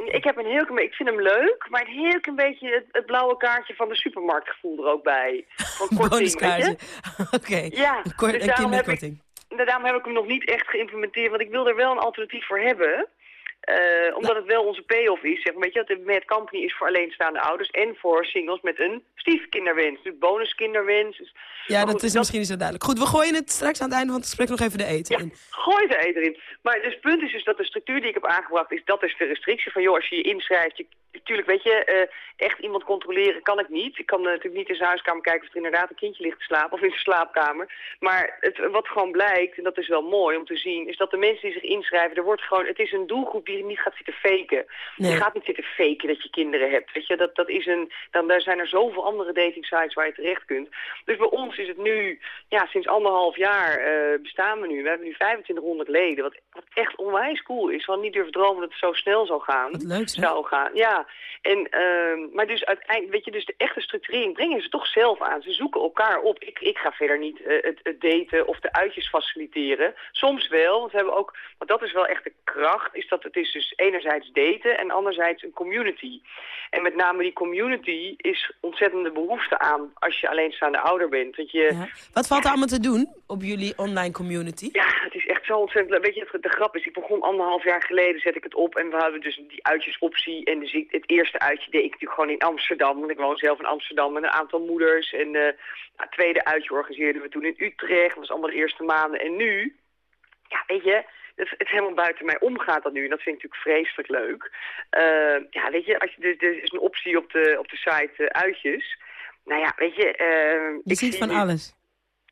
Ik heb een heel ik vind hem leuk, maar een heel klein beetje het, het blauwe kaartje van de supermarktgevoel er ook bij. Van korting? Oké, okay. ja, een, kort, dus een kinderkorting. Ik, daarom heb ik hem nog niet echt geïmplementeerd, want ik wil er wel een alternatief voor hebben. Uh, omdat het wel onze payoff is, zeg maar. Weet je, dat de Mad Company is voor alleenstaande ouders en voor singles met een stiefkinderwens. Dus bonuskinderwens. Dus, ja, dat goed, is dat... misschien niet zo duidelijk. Goed, we gooien het straks aan het einde van het gesprek nog even de eten ja, in. gooi de eten in. Maar dus het punt is dus dat de structuur die ik heb aangebracht is, dat is de restrictie van, joh, als je je inschrijft, je, natuurlijk, weet je, uh, echt iemand controleren kan ik niet. Ik kan uh, natuurlijk niet in zijn huiskamer kijken of er inderdaad een kindje ligt te slapen of in zijn slaapkamer. Maar het, wat gewoon blijkt, en dat is wel mooi om te zien, is dat de mensen die zich inschrijven, er wordt gewoon, het is een doelgroep die niet gaat zitten faken. Nee. Je gaat niet zitten faken dat je kinderen hebt. Weet je, dat, dat is een, dan daar zijn er zoveel andere dating sites waar je terecht kunt. Dus bij ons is het nu, ja, sinds anderhalf jaar uh, bestaan we nu. We hebben nu 2500 leden, wat, echt onwijs cool is. Hadden niet durven dromen dat het zo snel zou gaan. Wat leuk, zou gaan. Ja, en, uh, maar dus uiteindelijk, weet je, dus de echte structurering brengen ze toch zelf aan. Ze zoeken elkaar op. Ik, ik ga verder niet uh, het, het daten of de uitjes faciliteren. Soms wel, want we hebben ook, want dat is wel echt de kracht, is dat het is dus enerzijds daten en anderzijds een community. En met name die community is ontzettende behoefte aan als je alleenstaande ouder bent. Want je, ja. Wat valt er allemaal te doen op jullie online community? Ja, het is echt zo ontzettend leuk. Weet je, de grap is, ik begon anderhalf jaar geleden, zet ik het op en we hadden dus die uitjesoptie. En dus ik, het eerste uitje deed ik natuurlijk gewoon in Amsterdam, want ik woon zelf in Amsterdam met een aantal moeders. En uh, het tweede uitje organiseerden we toen in Utrecht, dat was allemaal de eerste maanden. En nu, ja, weet je, het, het helemaal buiten mij omgaat dat nu. En dat vind ik natuurlijk vreselijk leuk. Uh, ja, weet je, als je, er is een optie op de, op de site uh, uitjes. Nou ja, weet je... Uh, je ziet van alles.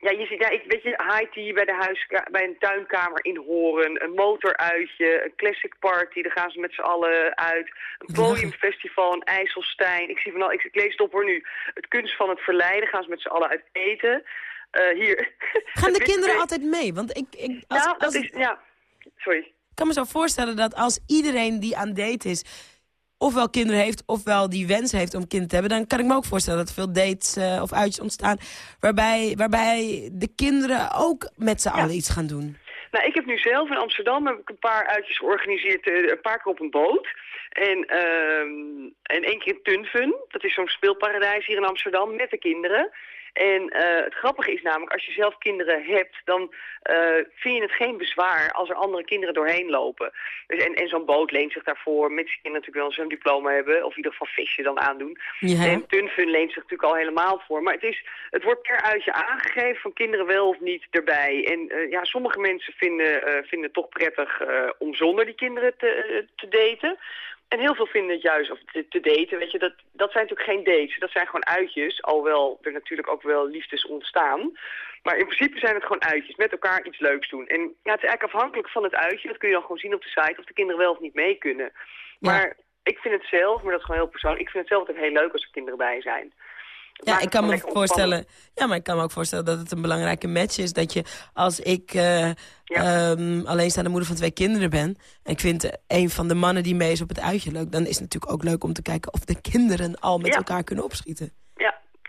Ja, je ziet, ja, ik, weet je, high tea bij, de huiska bij een tuinkamer in Horen, een motoruitje, een classic party, daar gaan ze met z'n allen uit. Een podiumfestival in IJsselstein. Ik zie van al, ik, ik lees het op hoor nu. Het kunst van het verleiden gaan ze met z'n allen uit eten. Uh, hier. Gaan de kinderen mee. altijd mee? Want ik, ik, als, nou, als dat is, ja. Sorry. Ik kan me zo voorstellen dat als iedereen die aan date is... ofwel kinderen heeft, ofwel die wens heeft om kinderen te hebben... dan kan ik me ook voorstellen dat er veel dates uh, of uitjes ontstaan... Waarbij, waarbij de kinderen ook met z'n ja. allen iets gaan doen. Nou, ik heb nu zelf in Amsterdam heb ik een paar uitjes georganiseerd, uh, een paar keer op een boot. En, uh, en één keer Tunfun, dat is zo'n speelparadijs hier in Amsterdam, met de kinderen. En uh, het grappige is namelijk, als je zelf kinderen hebt, dan uh, vind je het geen bezwaar als er andere kinderen doorheen lopen. Dus, en en zo'n boot leent zich daarvoor, mits kinderen natuurlijk wel zo'n diploma hebben, of in ieder geval visje dan aandoen. Ja. En Tunfun leent zich natuurlijk al helemaal voor. Maar het, is, het wordt per uitje aangegeven van kinderen wel of niet erbij. En uh, ja, sommige mensen vinden, vinden het toch prettig om zonder die kinderen te, te daten. En heel veel vinden het juist, of te, te, daten, weet je, dat, dat zijn natuurlijk geen dates. Dat zijn gewoon uitjes, alhoewel er natuurlijk ook wel liefdes ontstaan. Maar in principe zijn het gewoon uitjes, met elkaar iets leuks doen. En ja, het is eigenlijk afhankelijk van het uitje, dat kun je dan gewoon zien op de site, of de kinderen wel of niet mee kunnen. Maar ik vind het zelf, maar dat is gewoon heel persoonlijk, ik vind het zelf altijd heel leuk als er kinderen bij zijn. Ja, ik kan me voorstellen. Ja, maar ik kan me ook voorstellen dat het een belangrijke match is. Dat je als ik uh, ja. um, alleenstaande moeder van twee kinderen ben. En ik vind een van de mannen die mee is op het uitje leuk. Dan is het natuurlijk ook leuk om te kijken of de kinderen al met ja. elkaar kunnen opschieten.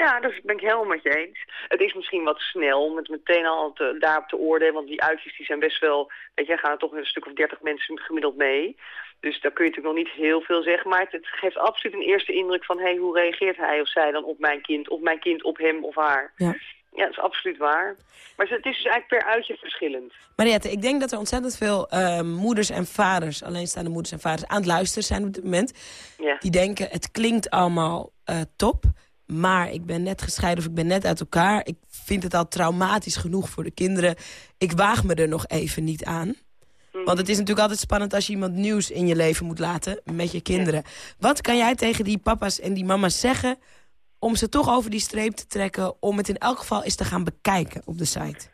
Ja, dat ben ik helemaal met je eens. Het is misschien wat snel om het meteen al te, daarop te oordelen. Want die uitjes die zijn best wel... Weet je, gaan er toch een stuk of dertig mensen gemiddeld mee. Dus daar kun je natuurlijk nog niet heel veel zeggen. Maar het, het geeft absoluut een eerste indruk van... Hey, hoe reageert hij of zij dan op mijn kind? Of mijn kind op hem of haar? Ja. Ja, dat is absoluut waar. Maar het is dus eigenlijk per uitje verschillend. Mariette, ik denk dat er ontzettend veel uh, moeders en vaders... alleenstaande moeders en vaders aan het luisteren zijn op dit moment. Ja. Die denken, het klinkt allemaal uh, top... maar ik ben net gescheiden of ik ben net uit elkaar. Ik vind het al traumatisch genoeg voor de kinderen. Ik waag me er nog even niet aan. Want het is natuurlijk altijd spannend als je iemand nieuws in je leven moet laten met je kinderen. Wat kan jij tegen die papa's en die mama's zeggen om ze toch over die streep te trekken... om het in elk geval eens te gaan bekijken op de site?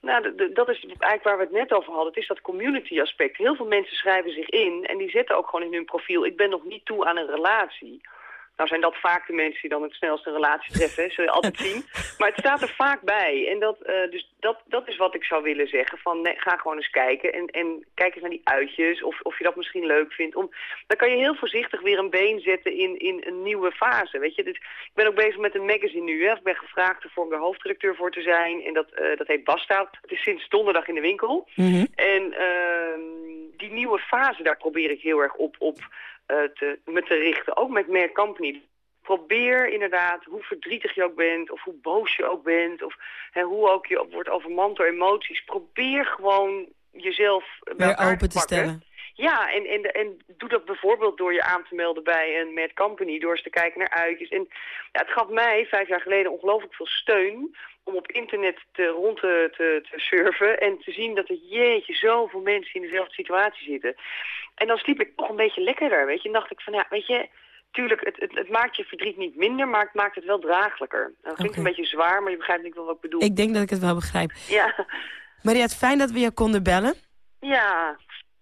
Nou, dat is eigenlijk waar we het net over hadden. Het is dat community aspect. Heel veel mensen schrijven zich in en die zetten ook gewoon in hun profiel... ik ben nog niet toe aan een relatie. Nou zijn dat vaak de mensen die dan het snelste relatie treffen, hè, zul je altijd zien. Maar het staat er vaak bij. En dat, uh, dus dat, dat is wat ik zou willen zeggen. Van, nee, ga gewoon eens kijken en, en kijk eens naar die uitjes. Of, of je dat misschien leuk vindt. Om, dan kan je heel voorzichtig weer een been zetten in, in een nieuwe fase. Weet je? Dus ik ben ook bezig met een magazine nu. Hè. Ik ben gevraagd ervoor de hoofdredacteur voor te zijn. En dat, uh, dat heet Basta. Het is sinds donderdag in de winkel. Mm -hmm. En uh, die nieuwe fase, daar probeer ik heel erg op... op te, me te richten, ook met Merk Company. Probeer inderdaad, hoe verdrietig je ook bent, of hoe boos je ook bent, of hè, hoe ook je wordt overmand door emoties. Probeer gewoon jezelf weer open te stellen. Ja, en, en, en doe dat bijvoorbeeld door je aan te melden bij een Mad Company, door eens te kijken naar uitjes. En ja, het gaf mij vijf jaar geleden ongelooflijk veel steun om op internet te, rond te, te, te surfen en te zien dat er jeetje zoveel mensen in dezelfde situatie zitten. En dan sliep ik toch een beetje lekkerder, weet je. En dacht ik van, ja, weet je, tuurlijk, het, het, het maakt je verdriet niet minder, maar het maakt het wel draaglijker. Dat klinkt okay. een beetje zwaar, maar je begrijpt niet wel wat ik bedoel. Ik denk dat ik het wel begrijp. Ja. Mariette, fijn dat we je konden bellen. Ja.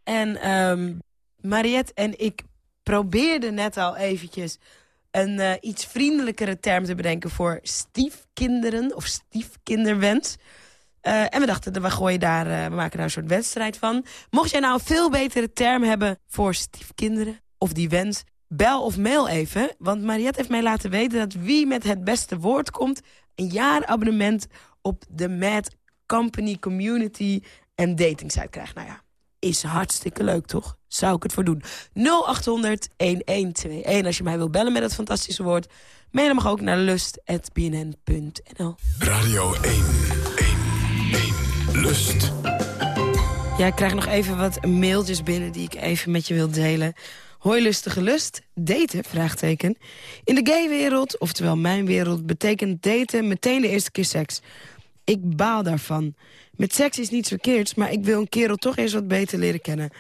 En um, Mariette en ik probeerden net al eventjes een uh, iets vriendelijkere term te bedenken voor stiefkinderen of stiefkinderwens. Uh, en we dachten, we, gooien daar, uh, we maken daar een soort wedstrijd van. Mocht jij nou een veel betere term hebben voor stiefkinderen of die wens... bel of mail even, want Mariette heeft mij laten weten... dat wie met het beste woord komt... een jaarabonnement op de Mad Company Community en dating site krijgt. Nou ja, is hartstikke leuk, toch? Zou ik het voor doen. 0800-1121 als je mij wil bellen met dat fantastische woord. Mailen mag ook naar lust.bnn.nl. Radio 1, 1, 1, Lust. Ja, ik krijg nog even wat mailtjes binnen die ik even met je wil delen. Hoi lustige lust, daten, vraagteken. In de gaywereld, oftewel mijn wereld, betekent daten meteen de eerste keer seks. Ik baal daarvan. Met seks is niets verkeerds, maar ik wil een kerel toch eens wat beter leren kennen.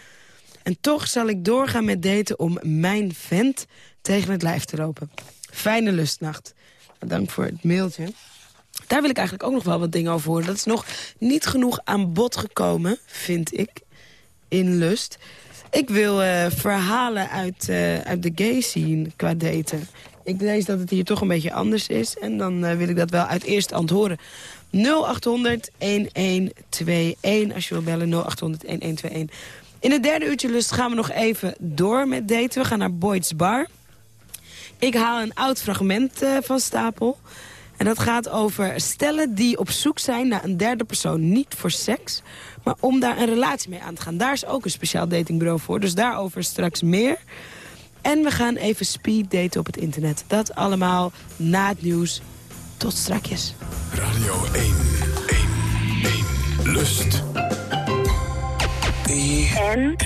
En toch zal ik doorgaan met daten om mijn vent tegen het lijf te lopen. Fijne lustnacht. Dank voor het mailtje. Daar wil ik eigenlijk ook nog wel wat dingen over horen. Dat is nog niet genoeg aan bod gekomen, vind ik, in lust. Ik wil uh, verhalen uit, uh, uit de gay scene qua daten. Ik lees dat het hier toch een beetje anders is. En dan uh, wil ik dat wel uit eerste hand horen. 0800 1121 als je wil bellen 0800 1121. In het derde uurtje lust gaan we nog even door met daten. We gaan naar Boyd's Bar. Ik haal een oud fragment van stapel. En dat gaat over stellen die op zoek zijn naar een derde persoon. Niet voor seks, maar om daar een relatie mee aan te gaan. Daar is ook een speciaal datingbureau voor. Dus daarover straks meer. En we gaan even speed daten op het internet. Dat allemaal na het nieuws Tot strakjes. Radio 1, 1, 1, Lust. En?